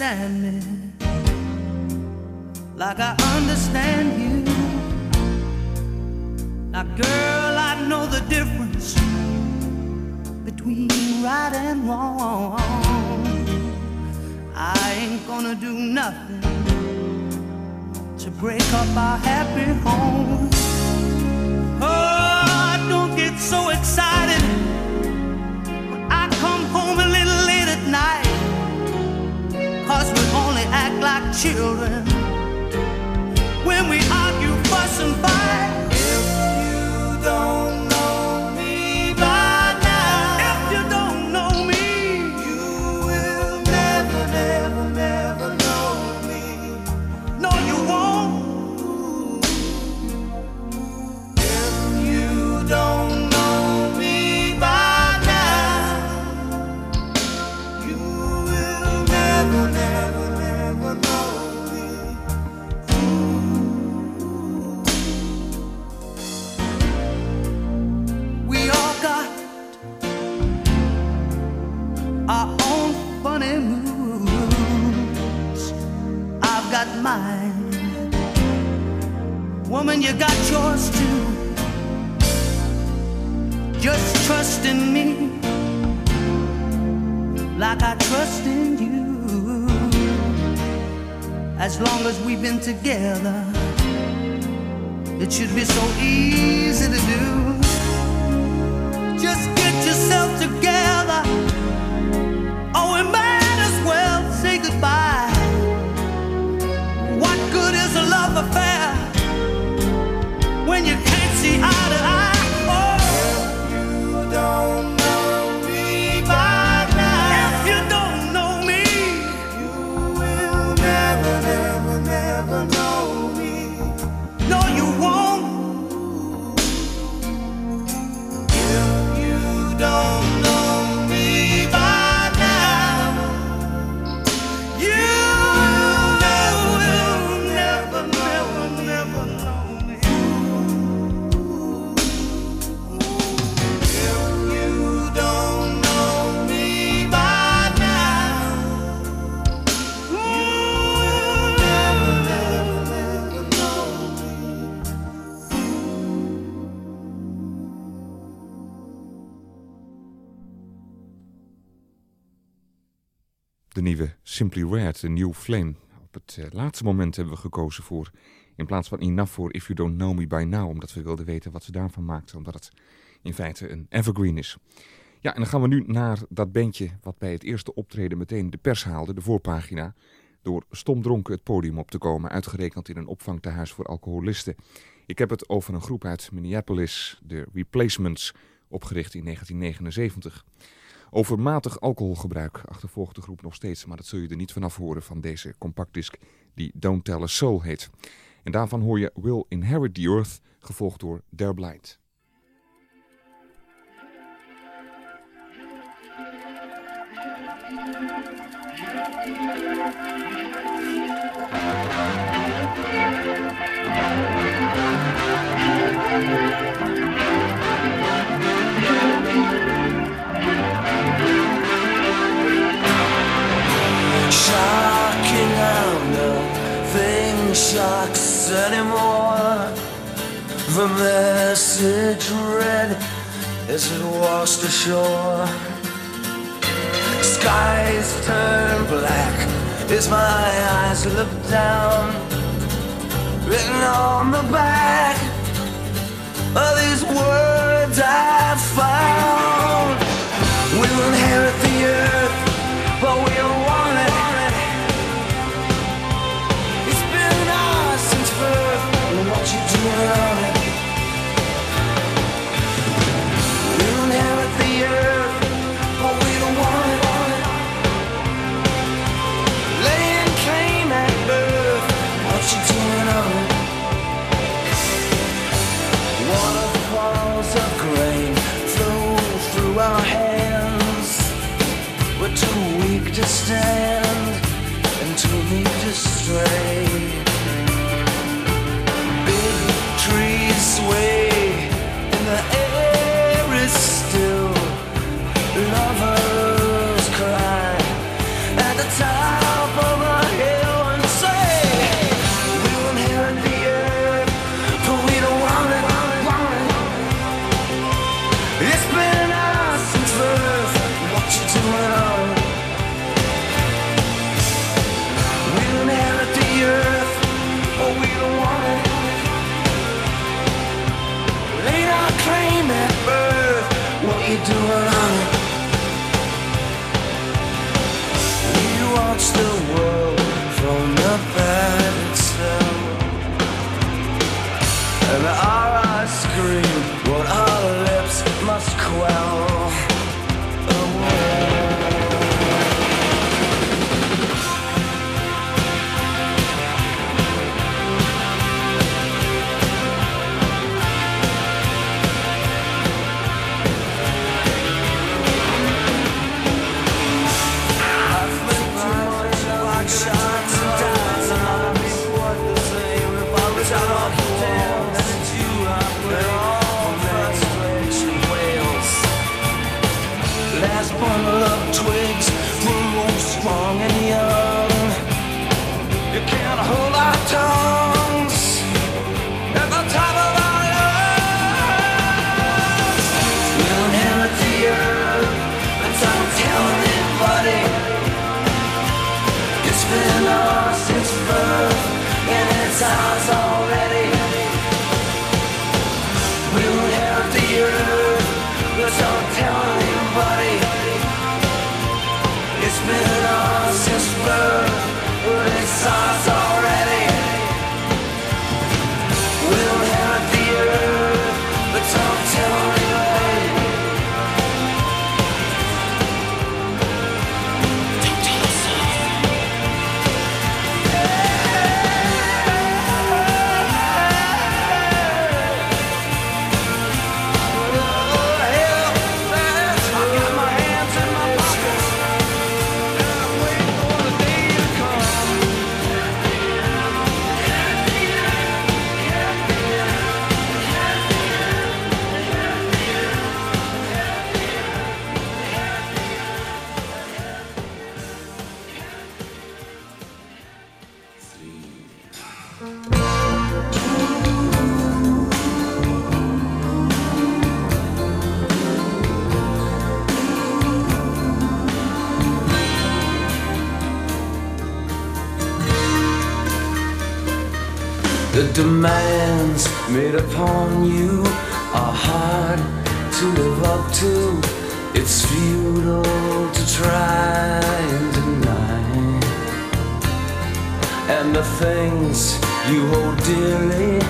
understand Simply Red, de New Flame. Op het eh, laatste moment hebben we gekozen voor, in plaats van Enough voor If You Don't Know Me By Now, omdat we wilden weten wat ze daarvan maakten, omdat het in feite een evergreen is. Ja, en dan gaan we nu naar dat bandje wat bij het eerste optreden meteen de pers haalde, de voorpagina, door stomdronken het podium op te komen, uitgerekend in een opvangtehuis voor alcoholisten. Ik heb het over een groep uit Minneapolis, de Replacements, opgericht in 1979. Over matig alcoholgebruik achtervolgt de groep nog steeds, maar dat zul je er niet vanaf horen van deze compactdisc die Don't Tell a Soul heet. En daarvan hoor je Will Inherit the Earth, gevolgd door They're Blind. Shocking how nothing shocks anymore. The message read as it washed ashore. Skies turn black as my eyes look down. Written on the back of these words I found. We'll inherit demands made upon you are hard to live up to. It's futile to try and deny. And the things you hold dearly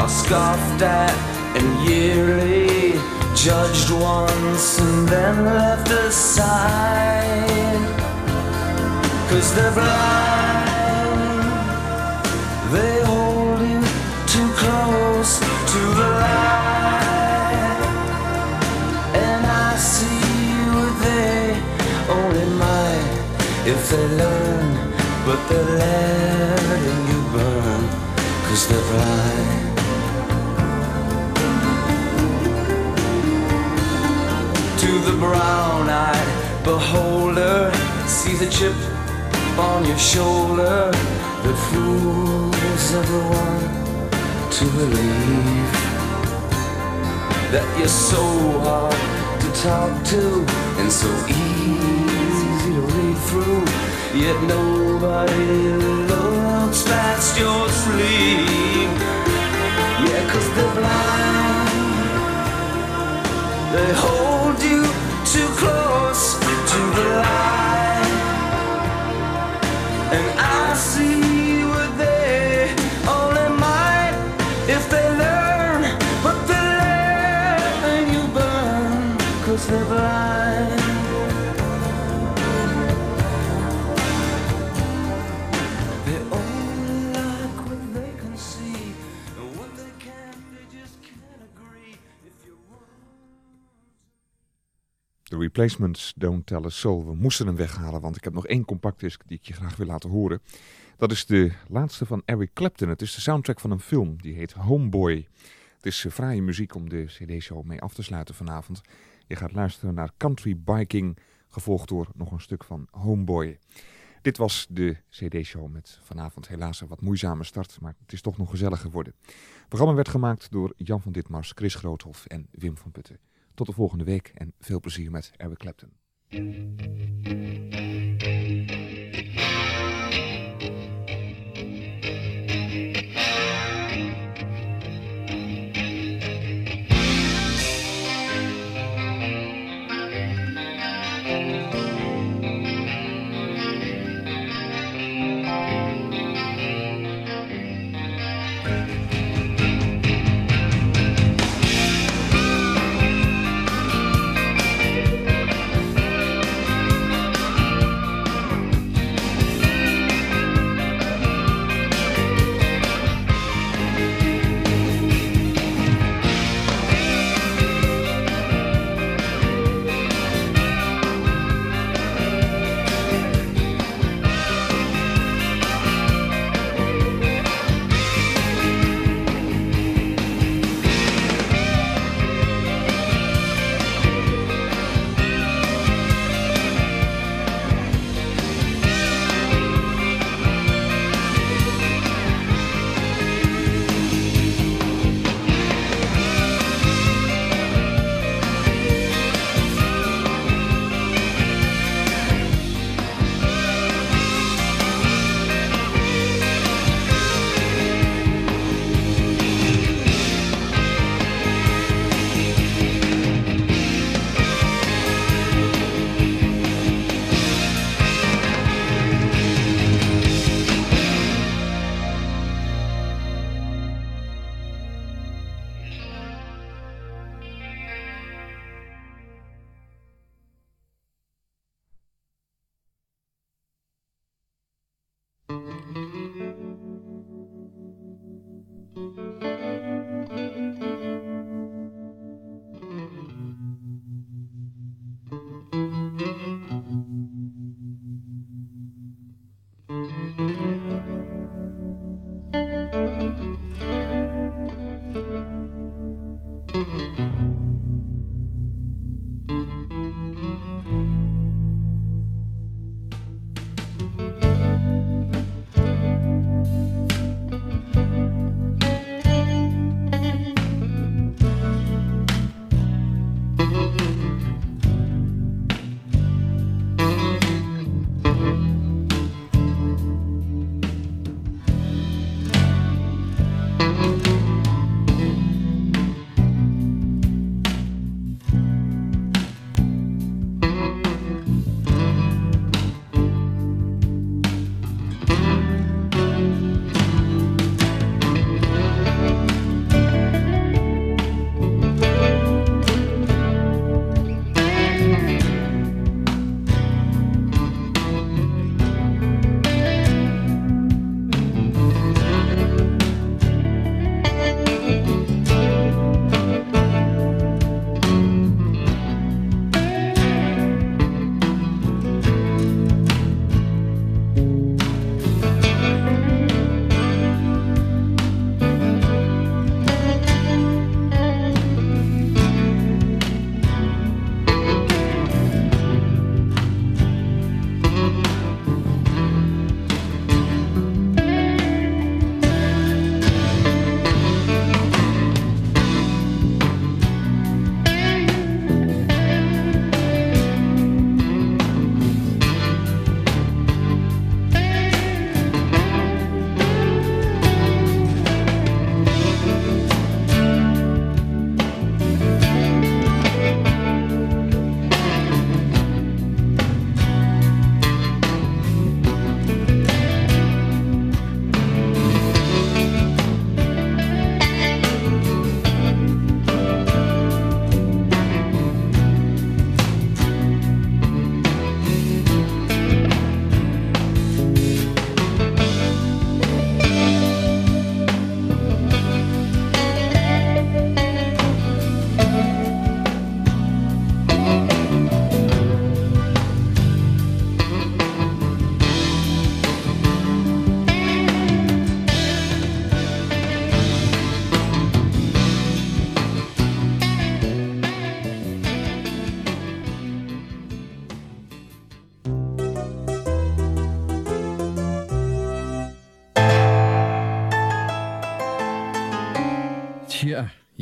are scoffed at and yearly judged once and then left aside. Cause they're blind. If they learn, but they're letting you burn. Cause they're blind. To the brown eyed beholder, see the chip on your shoulder that fools everyone to believe that you're so hard to talk to and so easy to read through. Yet nobody looks past your sleeve. Yeah, cause they're blind. They hold you too close to the light. And I see Replacements Don't Tell a Soul. We moesten hem weghalen, want ik heb nog één compactdisc die ik je graag wil laten horen. Dat is de laatste van Eric Clapton. Het is de soundtrack van een film, die heet Homeboy. Het is eh, fraaie muziek om de cd-show mee af te sluiten vanavond. Je gaat luisteren naar Country Biking, gevolgd door nog een stuk van Homeboy. Dit was de cd-show met vanavond helaas een wat moeizame start, maar het is toch nog gezellig geworden. Het programma werd gemaakt door Jan van Ditmars, Chris Groothoff en Wim van Putten. Tot de volgende week en veel plezier met Eric Clapton.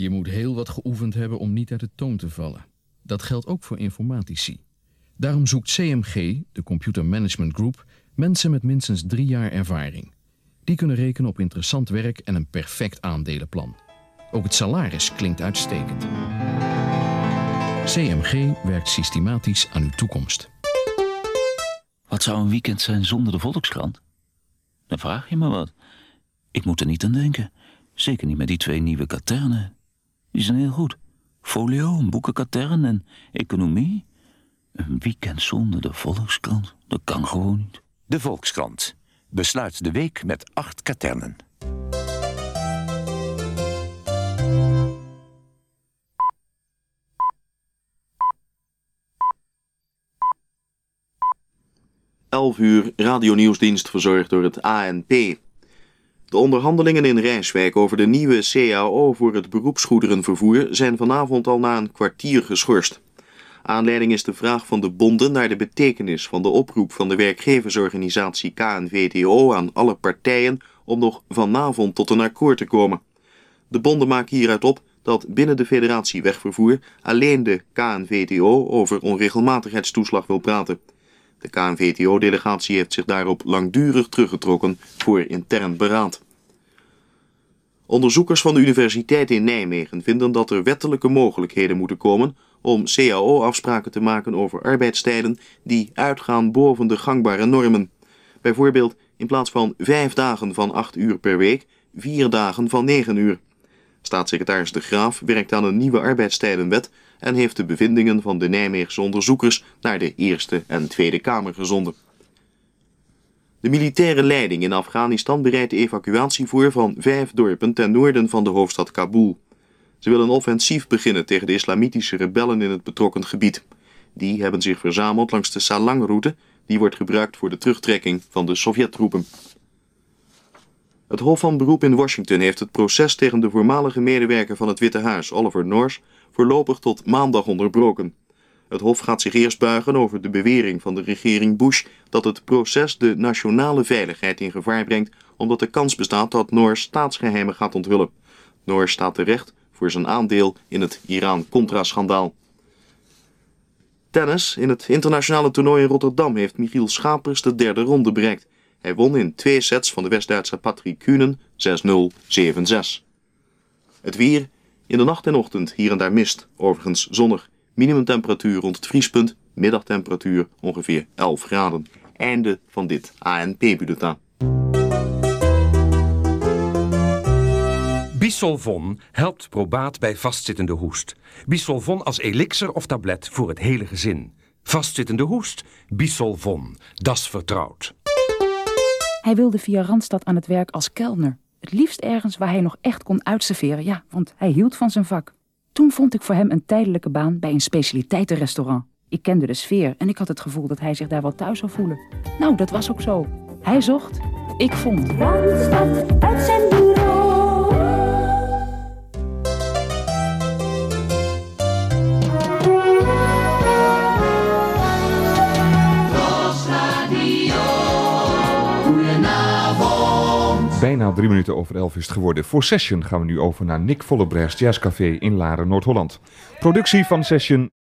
Je moet heel wat geoefend hebben om niet uit de toon te vallen. Dat geldt ook voor informatici. Daarom zoekt CMG, de Computer Management Group, mensen met minstens drie jaar ervaring. Die kunnen rekenen op interessant werk en een perfect aandelenplan. Ook het salaris klinkt uitstekend. CMG werkt systematisch aan uw toekomst. Wat zou een weekend zijn zonder de Volkskrant? Dan vraag je me wat. Ik moet er niet aan denken. Zeker niet met die twee nieuwe katernen. Die zijn heel goed. Folio, een boekenkatern en economie. Een weekend zonder de Volkskrant, dat kan gewoon niet. De Volkskrant. Besluit de week met acht katernen. Elf uur radionieuwsdienst verzorgd door het ANP. De onderhandelingen in Rijswijk over de nieuwe CAO voor het beroepsgoederenvervoer zijn vanavond al na een kwartier geschorst. Aanleiding is de vraag van de bonden naar de betekenis van de oproep van de werkgeversorganisatie KNVTO aan alle partijen om nog vanavond tot een akkoord te komen. De bonden maken hieruit op dat binnen de federatie wegvervoer alleen de KNVTO over onregelmatigheidstoeslag wil praten. De KNVTO-delegatie heeft zich daarop langdurig teruggetrokken voor intern beraad. Onderzoekers van de Universiteit in Nijmegen vinden dat er wettelijke mogelijkheden moeten komen om CAO-afspraken te maken over arbeidstijden die uitgaan boven de gangbare normen. Bijvoorbeeld in plaats van vijf dagen van acht uur per week, vier dagen van negen uur. Staatssecretaris De Graaf werkt aan een nieuwe arbeidstijdenwet en heeft de bevindingen van de Nijmeegse onderzoekers naar de Eerste en Tweede Kamer gezonden. De militaire leiding in Afghanistan bereidt de evacuatie voor van vijf dorpen ten noorden van de hoofdstad Kabul. Ze willen een offensief beginnen tegen de islamitische rebellen in het betrokken gebied. Die hebben zich verzameld langs de Salang-route, die wordt gebruikt voor de terugtrekking van de Sovjettroepen. Het Hof van Beroep in Washington heeft het proces tegen de voormalige medewerker van het Witte Huis, Oliver North, voorlopig tot maandag onderbroken. Het Hof gaat zich eerst buigen over de bewering van de regering Bush dat het proces de nationale veiligheid in gevaar brengt, omdat de kans bestaat dat North staatsgeheimen gaat onthullen. North staat terecht voor zijn aandeel in het Iran-Contra-schandaal. Tennis. In het internationale toernooi in Rotterdam heeft Michiel Schapers de derde ronde bereikt. Hij won in twee sets van de West-Duitse Patrick Kuhnen 6-0, 7-6. Het weer. In de nacht en ochtend hier en daar mist, overigens zonnig. Minimumtemperatuur rond het vriespunt, middagtemperatuur ongeveer 11 graden. Einde van dit ANP-bulletin. Bisolvon helpt probaat bij vastzittende hoest. Bisolvon als elixir of tablet voor het hele gezin. Vastzittende hoest, Bisolvon, das vertrouwd. Hij wilde via Randstad aan het werk als kelner. Het liefst ergens waar hij nog echt kon uitserveren, ja, want hij hield van zijn vak. Toen vond ik voor hem een tijdelijke baan bij een specialiteitenrestaurant. Ik kende de sfeer en ik had het gevoel dat hij zich daar wel thuis zou voelen. Nou, dat was ook zo. Hij zocht, ik vond. Randstad uit zijn bureau. Bijna drie minuten over elf is het geworden. Voor Session gaan we nu over naar Nick Vollebrechts Jazzcafé in Laren, Noord-Holland. Productie van Session